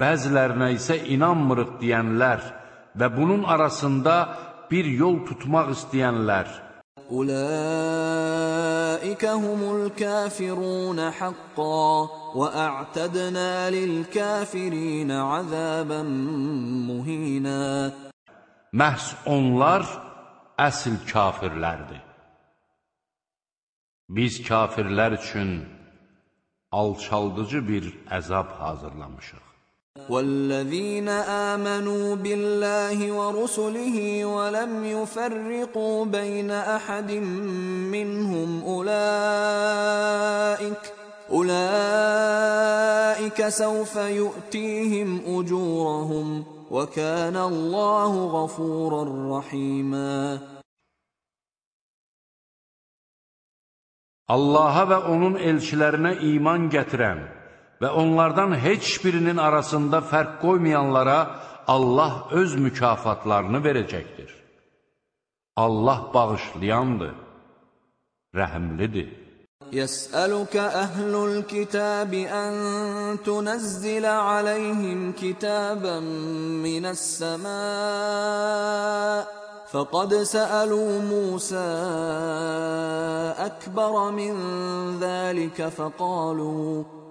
bəzilərinə isə inanmırıq deyənlər və bunun arasında bir yol tutmaq istəyənlər, أولئك هم الكافرون حقا وأعتدنا للكافرين عذابا مهينا məhz onlar əsl kafirlərdir. Biz kafirlər üçün alçaldıcı bir əzab hazırlamışıq. والذين آمنوا بالله ورسله ولم يفرقوا بين أحد منهم أولئك أولئك سوف يؤتيهم أجورهم وكان الله غفورا رحيما. Allaha və onun elçilərinə iman gətirən və onlardan heç birinin arasında fərq qoymayanlara Allah öz mükafatlarını verəcəkdir. Allah bağışlayandır, rəhimlidir. يسألك أهل الكتاب أن تنزل عليهم كتابا من السماء فقد سألوا موسى أكبر من ذلك فقالوا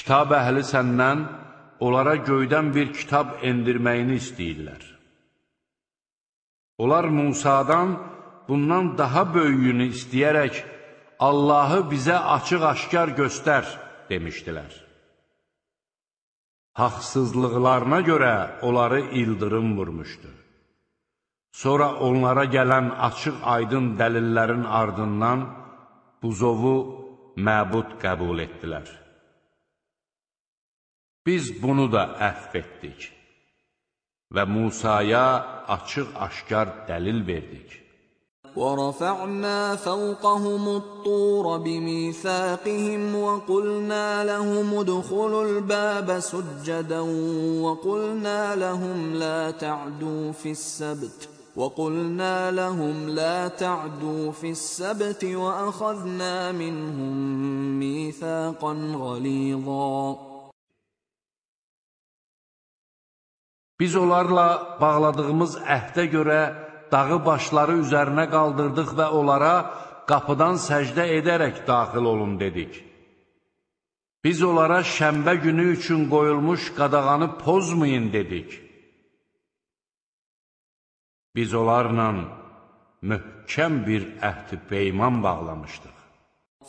Kitab əhli səndən onlara göydən bir kitab endirməyini istəyirlər. Onlar Musadan bundan daha böyüyünü istəyərək, Allahı bizə açıq-aşkar göstər, demişdilər. Haqsızlıqlarına görə onları ildırım vurmuşdu. Sonra onlara gələn açıq-aydın dəlillərin ardından buzovu məbud qəbul etdilər. Biz bunu da əhv etdik və Musaya açıq-aşkar dəlil verdik. ورفعنا فوقهم الطور بميثاقهم وقلنا لهم ادخلوا الباب سجدا وقلنا لهم لا تعدوا في السبت وقلنا لهم لا تعدوا في السبت وأخذنا منهم ميثاقا غليظا Biz onlarla bağladığımız əhdə görə dağı başları üzərinə qaldırdıq və onlara qapıdan səcdə edərək daxil olun dedik. Biz onlara şəmbə günü üçün qoyulmuş qadağanı pozmayın dedik. Biz onlarla möhkəm bir əhd-i peyman bağlamışdıq.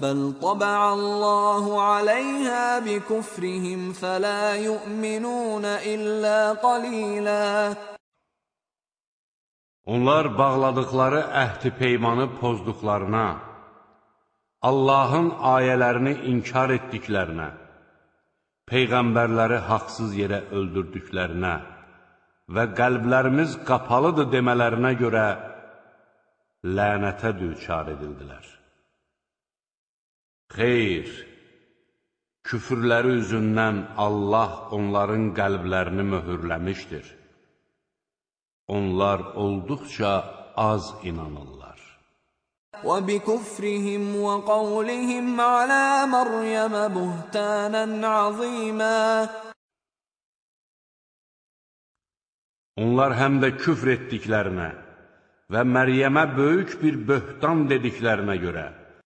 بل طبع الله عليها بكفرهم فلا يؤمنون إلا قليلا Onlar bağladıkları əhd-i peymanı pozduqlarına, Allahın ayələrini inkar etdiklərinə, Peyğəmbərləri haqsız yerə öldürdüklərinə və qəlblərimiz qapalıdır demələrinə görə lənətə düçar edildilər. Xeyr, küfürləri üzündən Allah onların qəlblərini möhürləmişdir. Onlar olduqca az inanırlar. وَبِكُفْرِهِمْ وَقَوْلِهِمْ عَلَى مَرْيَمَ بُهْتَانًا عَظِيمًا Onlar həm də küfr etdiklərinə və Məryəmə böyük bir böhtan dediklərinə görə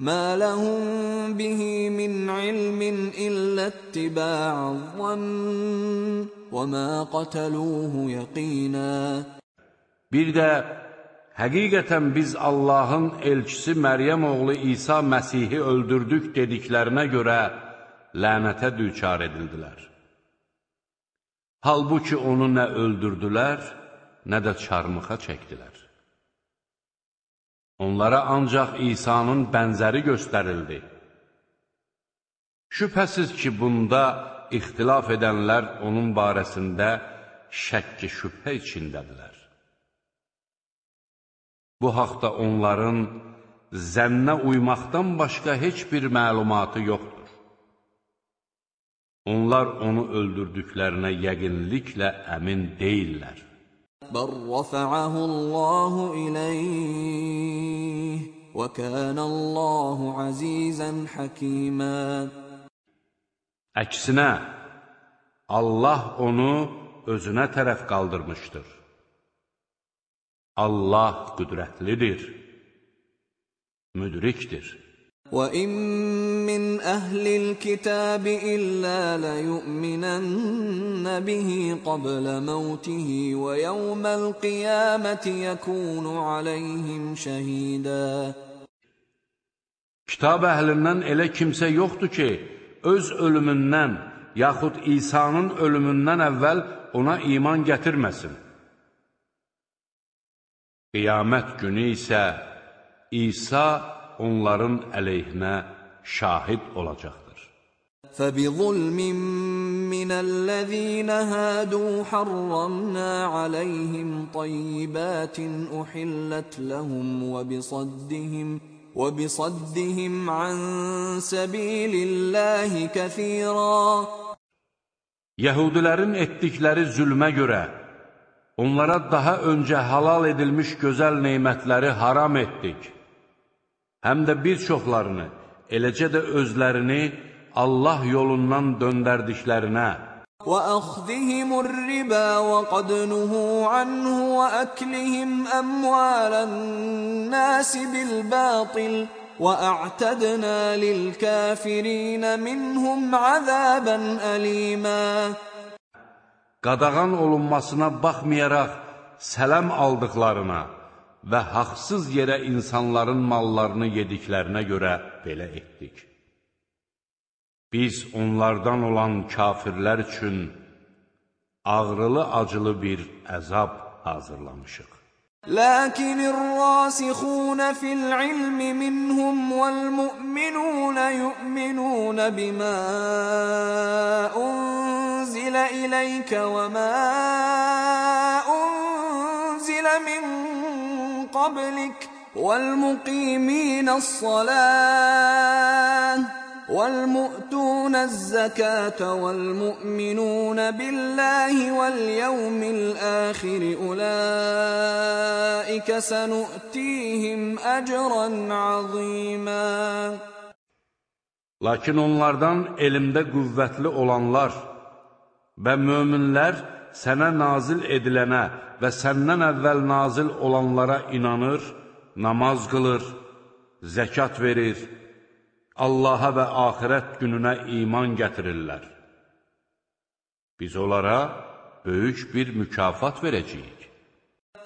ما لهم به من علم إلا اتباع الظن وما قتلوه يقينا Bir də həqiqətən biz Allahın elçisi Məryəm oğlu İsa Məsihi öldürdük dediklərinə görə lənətə düçar edildilər. Halbuki onu nə öldürdülər, nə də çarmıxa çəkdilər. Onlara ancaq İsa'nın bənzəri göstərildi. Şübhəsiz ki, bunda ixtilaf edənlər onun barəsində şəkki şübhə içindədirlər. Bu haqda onların zənnə uymaqdan başqa heç bir məlumatı yoxdur. Onlar onu öldürdüklərinə yəqinliklə əmin deyillər. بل رفعه الله إليه وكان الله عزيزا حكيما Əksinə, Allah onu özünə tərəf qaldırmışdır. Allah qüdrətlidir, müdrikdir. وإن من أهل الكتاب إلا ليؤمنن به قبل موته ويوم القيامة يكون عليهم شهيدا Kitab əhlindən elə kimsə yoxdur ki, öz ölümündən, yaxud İsa'nın ölümündən əvvəl ona iman gətirməsin. Qiyamət günü isə İsa onların əleyhinə şahid olacaqdır. فبظلم من الذين هادوا حرمنا عليهم طيبات أحلت لهم وبصدهم وبصدهم عن سبيل الله كثيرا Yəhudilərin etdikləri zülmə görə onlara daha öncə halal edilmiş gözəl neymətləri haram etdik. həm də bir çoxlarını, eləcə də özlərini Allah yolundan döndərdiklərinə. وَأَخْذِهِمُ الرِّبَا وَقَدْ نُهُوا عَنْهُ وَأَكْلِهِمْ أَمْوَالَ النَّاسِ بِالْبَاطِلِ وَأَعْتَدْنَا لِلْكَافِرِينَ مِنْهُمْ عَذَابًا أَلِيمًا. Qadağan olunmasına baxmayaraq sələm aldıqlarına və haqsız yerə insanların mallarını yediklərinə görə belə etdik. Biz onlardan olan kafirlər üçün ağrılı-acılı bir əzab hazırlamışıq. لكن الراسخون في العلم منهم والمؤمنون يؤمنون بما أنزل إليك وما أنزل من قبلك والمقيمين الصلاة والمؤتون الزكاة والمؤمنون بالله واليوم الآخر أولئك سنؤتيهم أجرا عظيما. Lakin onlardan elmdə qüvvətli olanlar və möminlər sənə nazil edilənə və səndən əvvəl nazil olanlara inanır, namaz qılır, zəkat verir, Allaha və axirət gününə iman gətirirlər. Biz onlara böyük bir mükafat verəcəyik.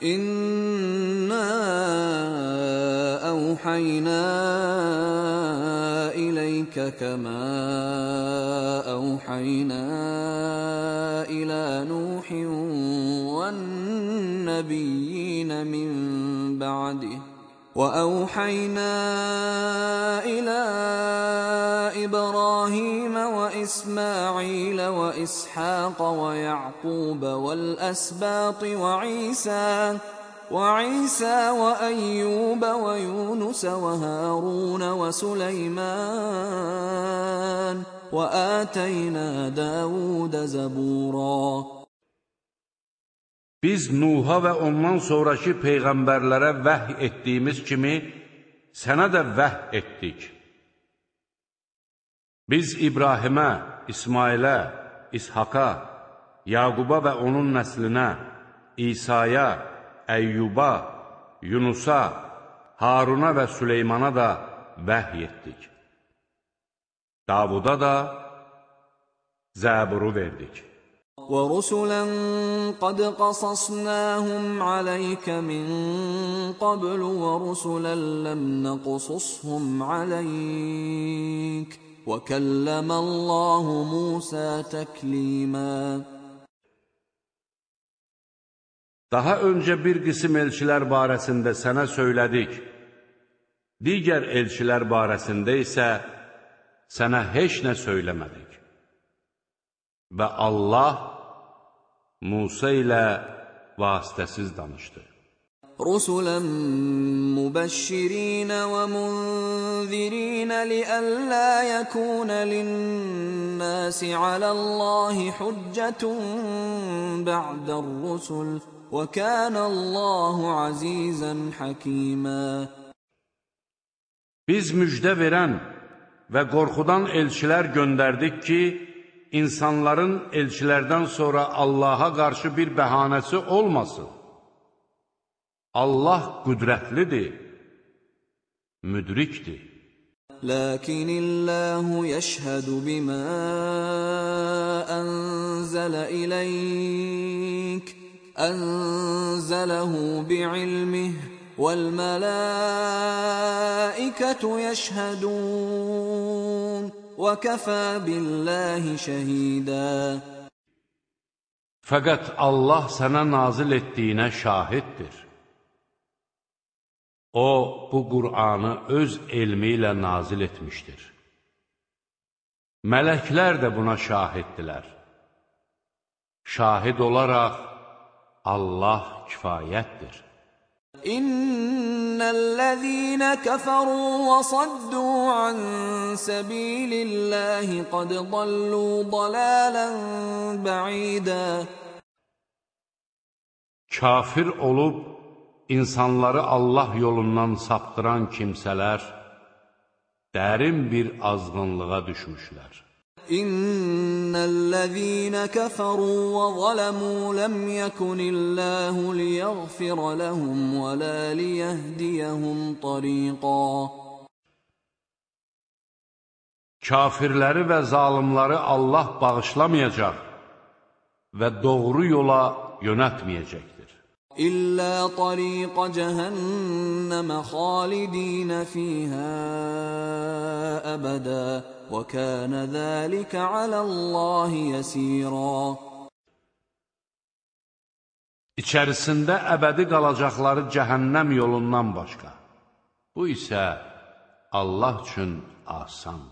İnna əvhəynə iləykə kəmə əvhəynə من بعده. وأوحينا إلى إبراهيم وإسماعيل وإسحاق ويعقوب والأسباط وعيسى وعيسى وأيوب ويونس وهارون وسليمان وآتينا داود زبورا. Biz Nuha və ondan sonraki peyğəmbərlərə vəh etdiyimiz kimi, sənə də vəh etdik. Biz İbrahimə, İsmailə, İshaqa, Yaquba və onun nəslinə, İsa'ya, Əyyuba, Yunusa, Haruna və Süleymana da vəhy etdik. Davuda da Zəburu verdik. وَرُسُلًا قَدْ قَصَصْنَاهُمْ عَلَيْكَ مِنْ قَبْلُ وَرُسُلًا لَمْ نَقْصُصْهُمْ عَلَيْكَ وَكَلَّمَ اللَّهُ مُوسَى تَكْلِيمًا Daha öncə bir qism elçilər barəsində sənə söylədik. Digər elçilər barəsində isə sənə heç nə söyləmədik. Və Allah Musa ilə vasitəsiz danışdı. Rusulən mübəşşirinə və munzirinə liəllə yəkunə linnəsi aləllahi hüccətun bə'dər rusul və kənəllahu azizən həkimə. Biz müjdə verən və qorxudan elçilər göndərdik ki, insanların elçilərdən sonra Allaha qarşı bir bəhanəsi olmasın. Allah qüdrətlidir, müdrikdir. لكن الله يشهد بما أنزل إليك أنزله بعلمه والملائكة يشهدون وكفى بالله شهيدا Fəqət Allah sənə nazil etdiyinə şahiddir. O, bu Qur'anı öz elmi ilə nazil etmişdir. Mələklər də buna şahiddilər. Şahid olaraq, Allah kifayətdir. İnnellezîne keferû ve saddû an sabilillahi qad dallû dalâlen ba'îdâ. Kafir olub insanları Allah yolundan saptıran kimsələr dərin bir azğınlığa düşmüşlər. إن الذين كفروا وظلموا لم يكن الله ليغفر لهم ولا ليهديهم طريقا Kafirləri və zalimləri Allah bağışlamayacaq və doğru yola yönətməyəcəkdir. İllə tariqa cəhənnəmə xalidinə fiyhə əbədə. وَكَانَ ذَٰلِكَ عَلَى اللّٰهِ يَس۪يرًا İçərisində əbədi qalacaqları cəhənnəm yolundan başqa. Bu isə Allah üçün asandır.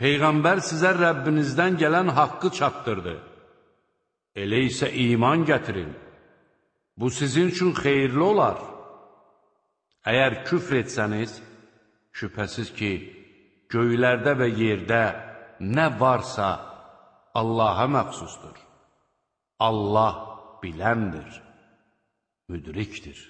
Peyğəmbər sizə Rəbbinizdən gələn haqqı çatdırdı. Elə isə iman gətirin. Bu sizin üçün xeyirli olar. Əgər küfr etsəniz, şübhəsiz ki, göylərdə və yerdə nə varsa Allaha məxsusdur. Allah biləndir, müdrikdir.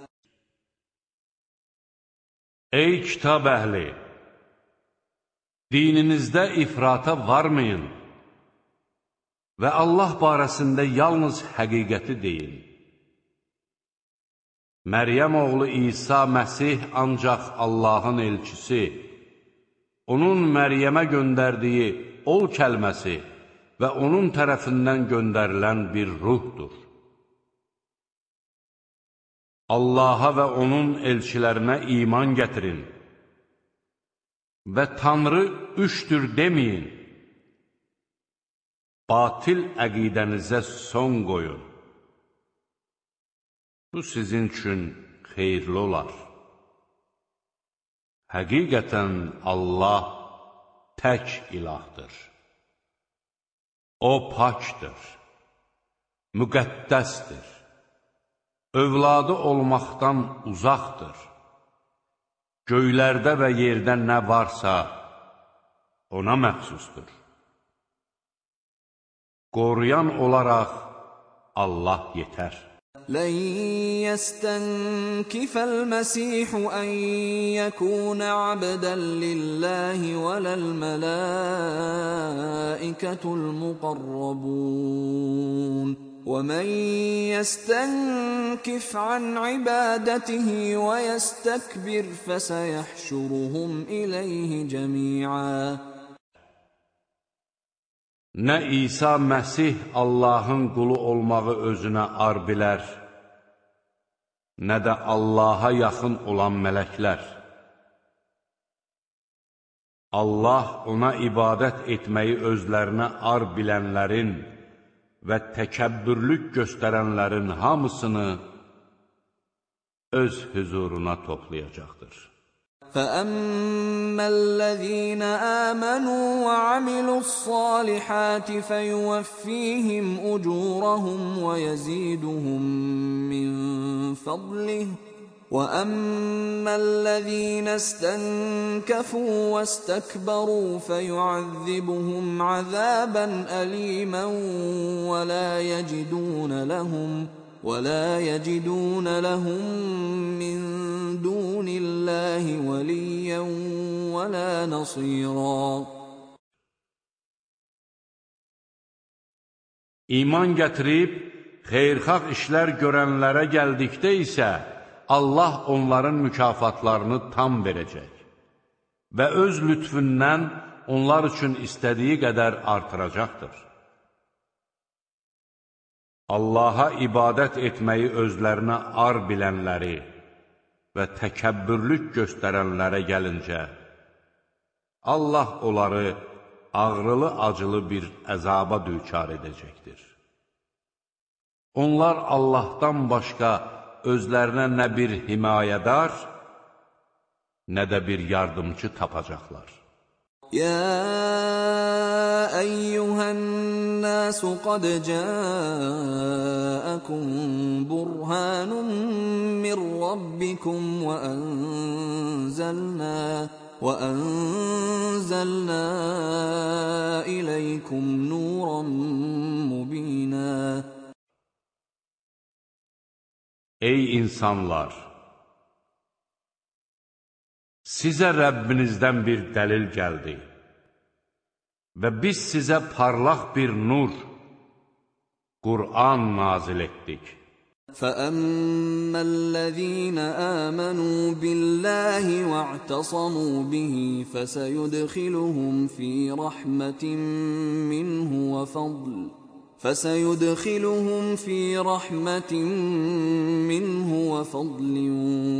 Ey kitab əhli! Dininizdə ifrata varmayın və Allah barəsində yalnız həqiqəti deyin. Məryəm oğlu İsa Məsih ancaq Allahın elçisi, onun Məryəmə göndərdiyi ol kəlməsi və onun tərəfindən göndərilən bir ruhdur. Allaha və onun elçilərinə iman gətirin və Tanrı üçdür deməyin, batil əqidənizə son qoyun. Bu sizin üçün xeyirli olar. Həqiqətən Allah tək ilahdır. O pakdır, müqəddəsdir, övladı olmaqdan uzaqdır. Göylərdə və yerdə nə varsa, ona məxsusdur. Qoruyan olaraq Allah yetər. لن يستنكف المسيح أن يكون عبدا لله ولا الملائكة المقربون ومن يستنكف عن عبادته ويستكبر فسيحشرهم إليه جميعا Nə İsa Məsih Allahın qulu olmağı özünə ar bilər, nə də Allaha yaxın olan mələklər. Allah ona ibadət etməyi özlərinə ar bilənlərin və təkəbbürlük göstərənlərin hamısını öz hüzuruna toplayacaqdır. فأما الذين آمنوا وعملوا الصالحات فيوفيهم أجورهم ويزيدهم من فضله وأما الذين استنكفوا واستكبروا فيعذبهم عذابا أليما ولا يجدون لهم ۖ ولا يجدون لهم من دون الله وليا ولا نصيرا İman gətirib, xeyrxalq işlər görənlərə gəldikdə isə, Allah onların mükafatlarını tam verəcək və öz lütfündən onlar üçün istədiyi qədər artıracaqdır. Allaha ibadət etməyi özlərinə ar bilənləri və təkəbbürlük göstərənlərə gəlincə, Allah onları ağrılı-acılı bir əzaba düçar edəcəkdir. Onlar Allahdan başqa özlərinə nə bir himayədar, nə də bir yardımcı tapacaqlar. يا ايها الناس قد جاءكم برهان من ربكم وانزلنا وانزلنا اليكم نورا مبينا Ey insanlar! Sizə Rəbbinizdən bir dəlil gəldi və biz sizə parlaq bir nur, Qur'an nazil etdik. فأما الذين آمنوا بالله واعتصموا به فسيدخلهم في رحمة منه وفضل فسيدخلهم في رحمة منه وفضل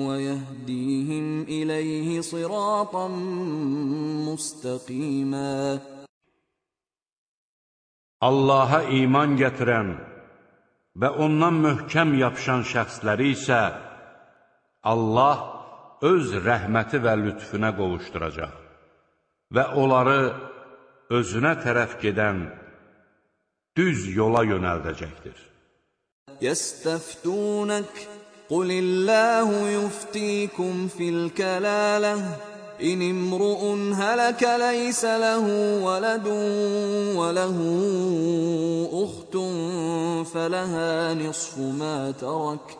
ويهديهم إليه صراطا مستقيما Allaha iman gətirən və ondan möhkəm yapışan şəxsləri isə Allah öz rəhməti və lütfünə qovuşduracaq və onları özünə tərəf gedən düz yola yönəldəcəkdir. يستفتونك قل الله يفتيكم في الكلاله إن امرؤ هلك ليس له ولد وله أخت فلها نصف ما ترك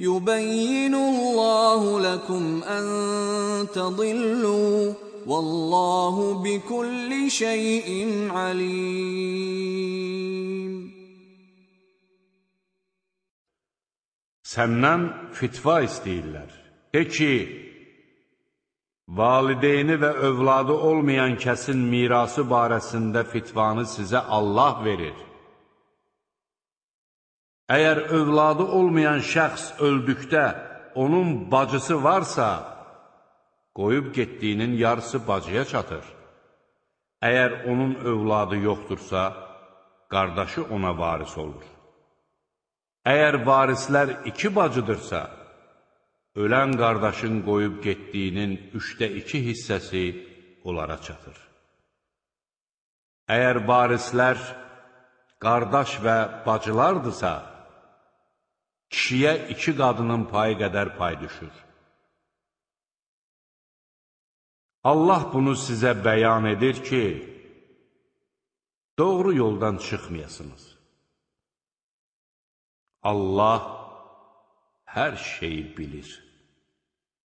يبين الله لكم أن تضلوا والله بكل شيء عليم Səndən fitva istəyirlər. De ki, valideyni və övladı olmayan kəsin mirası barəsində fitvanı sizə Allah verir. Əgər övladı olmayan şəxs öldükdə onun bacısı varsa, qoyub getdiyinin yarısı bacıya çatır. Əgər onun övladı yoxdursa, qardaşı ona varis olur. Əgər varislər iki bacıdırsa, ölən qardaşın qoyub getdiyinin üçdə iki hissəsi onlara çatır. Əgər varislər qardaş və bacılardırsa, kişiyə iki qadının payı qədər pay düşür. Allah bunu sizə bəyan edir ki, doğru yoldan çıxmayasınız. Allah hər şeyi bilir.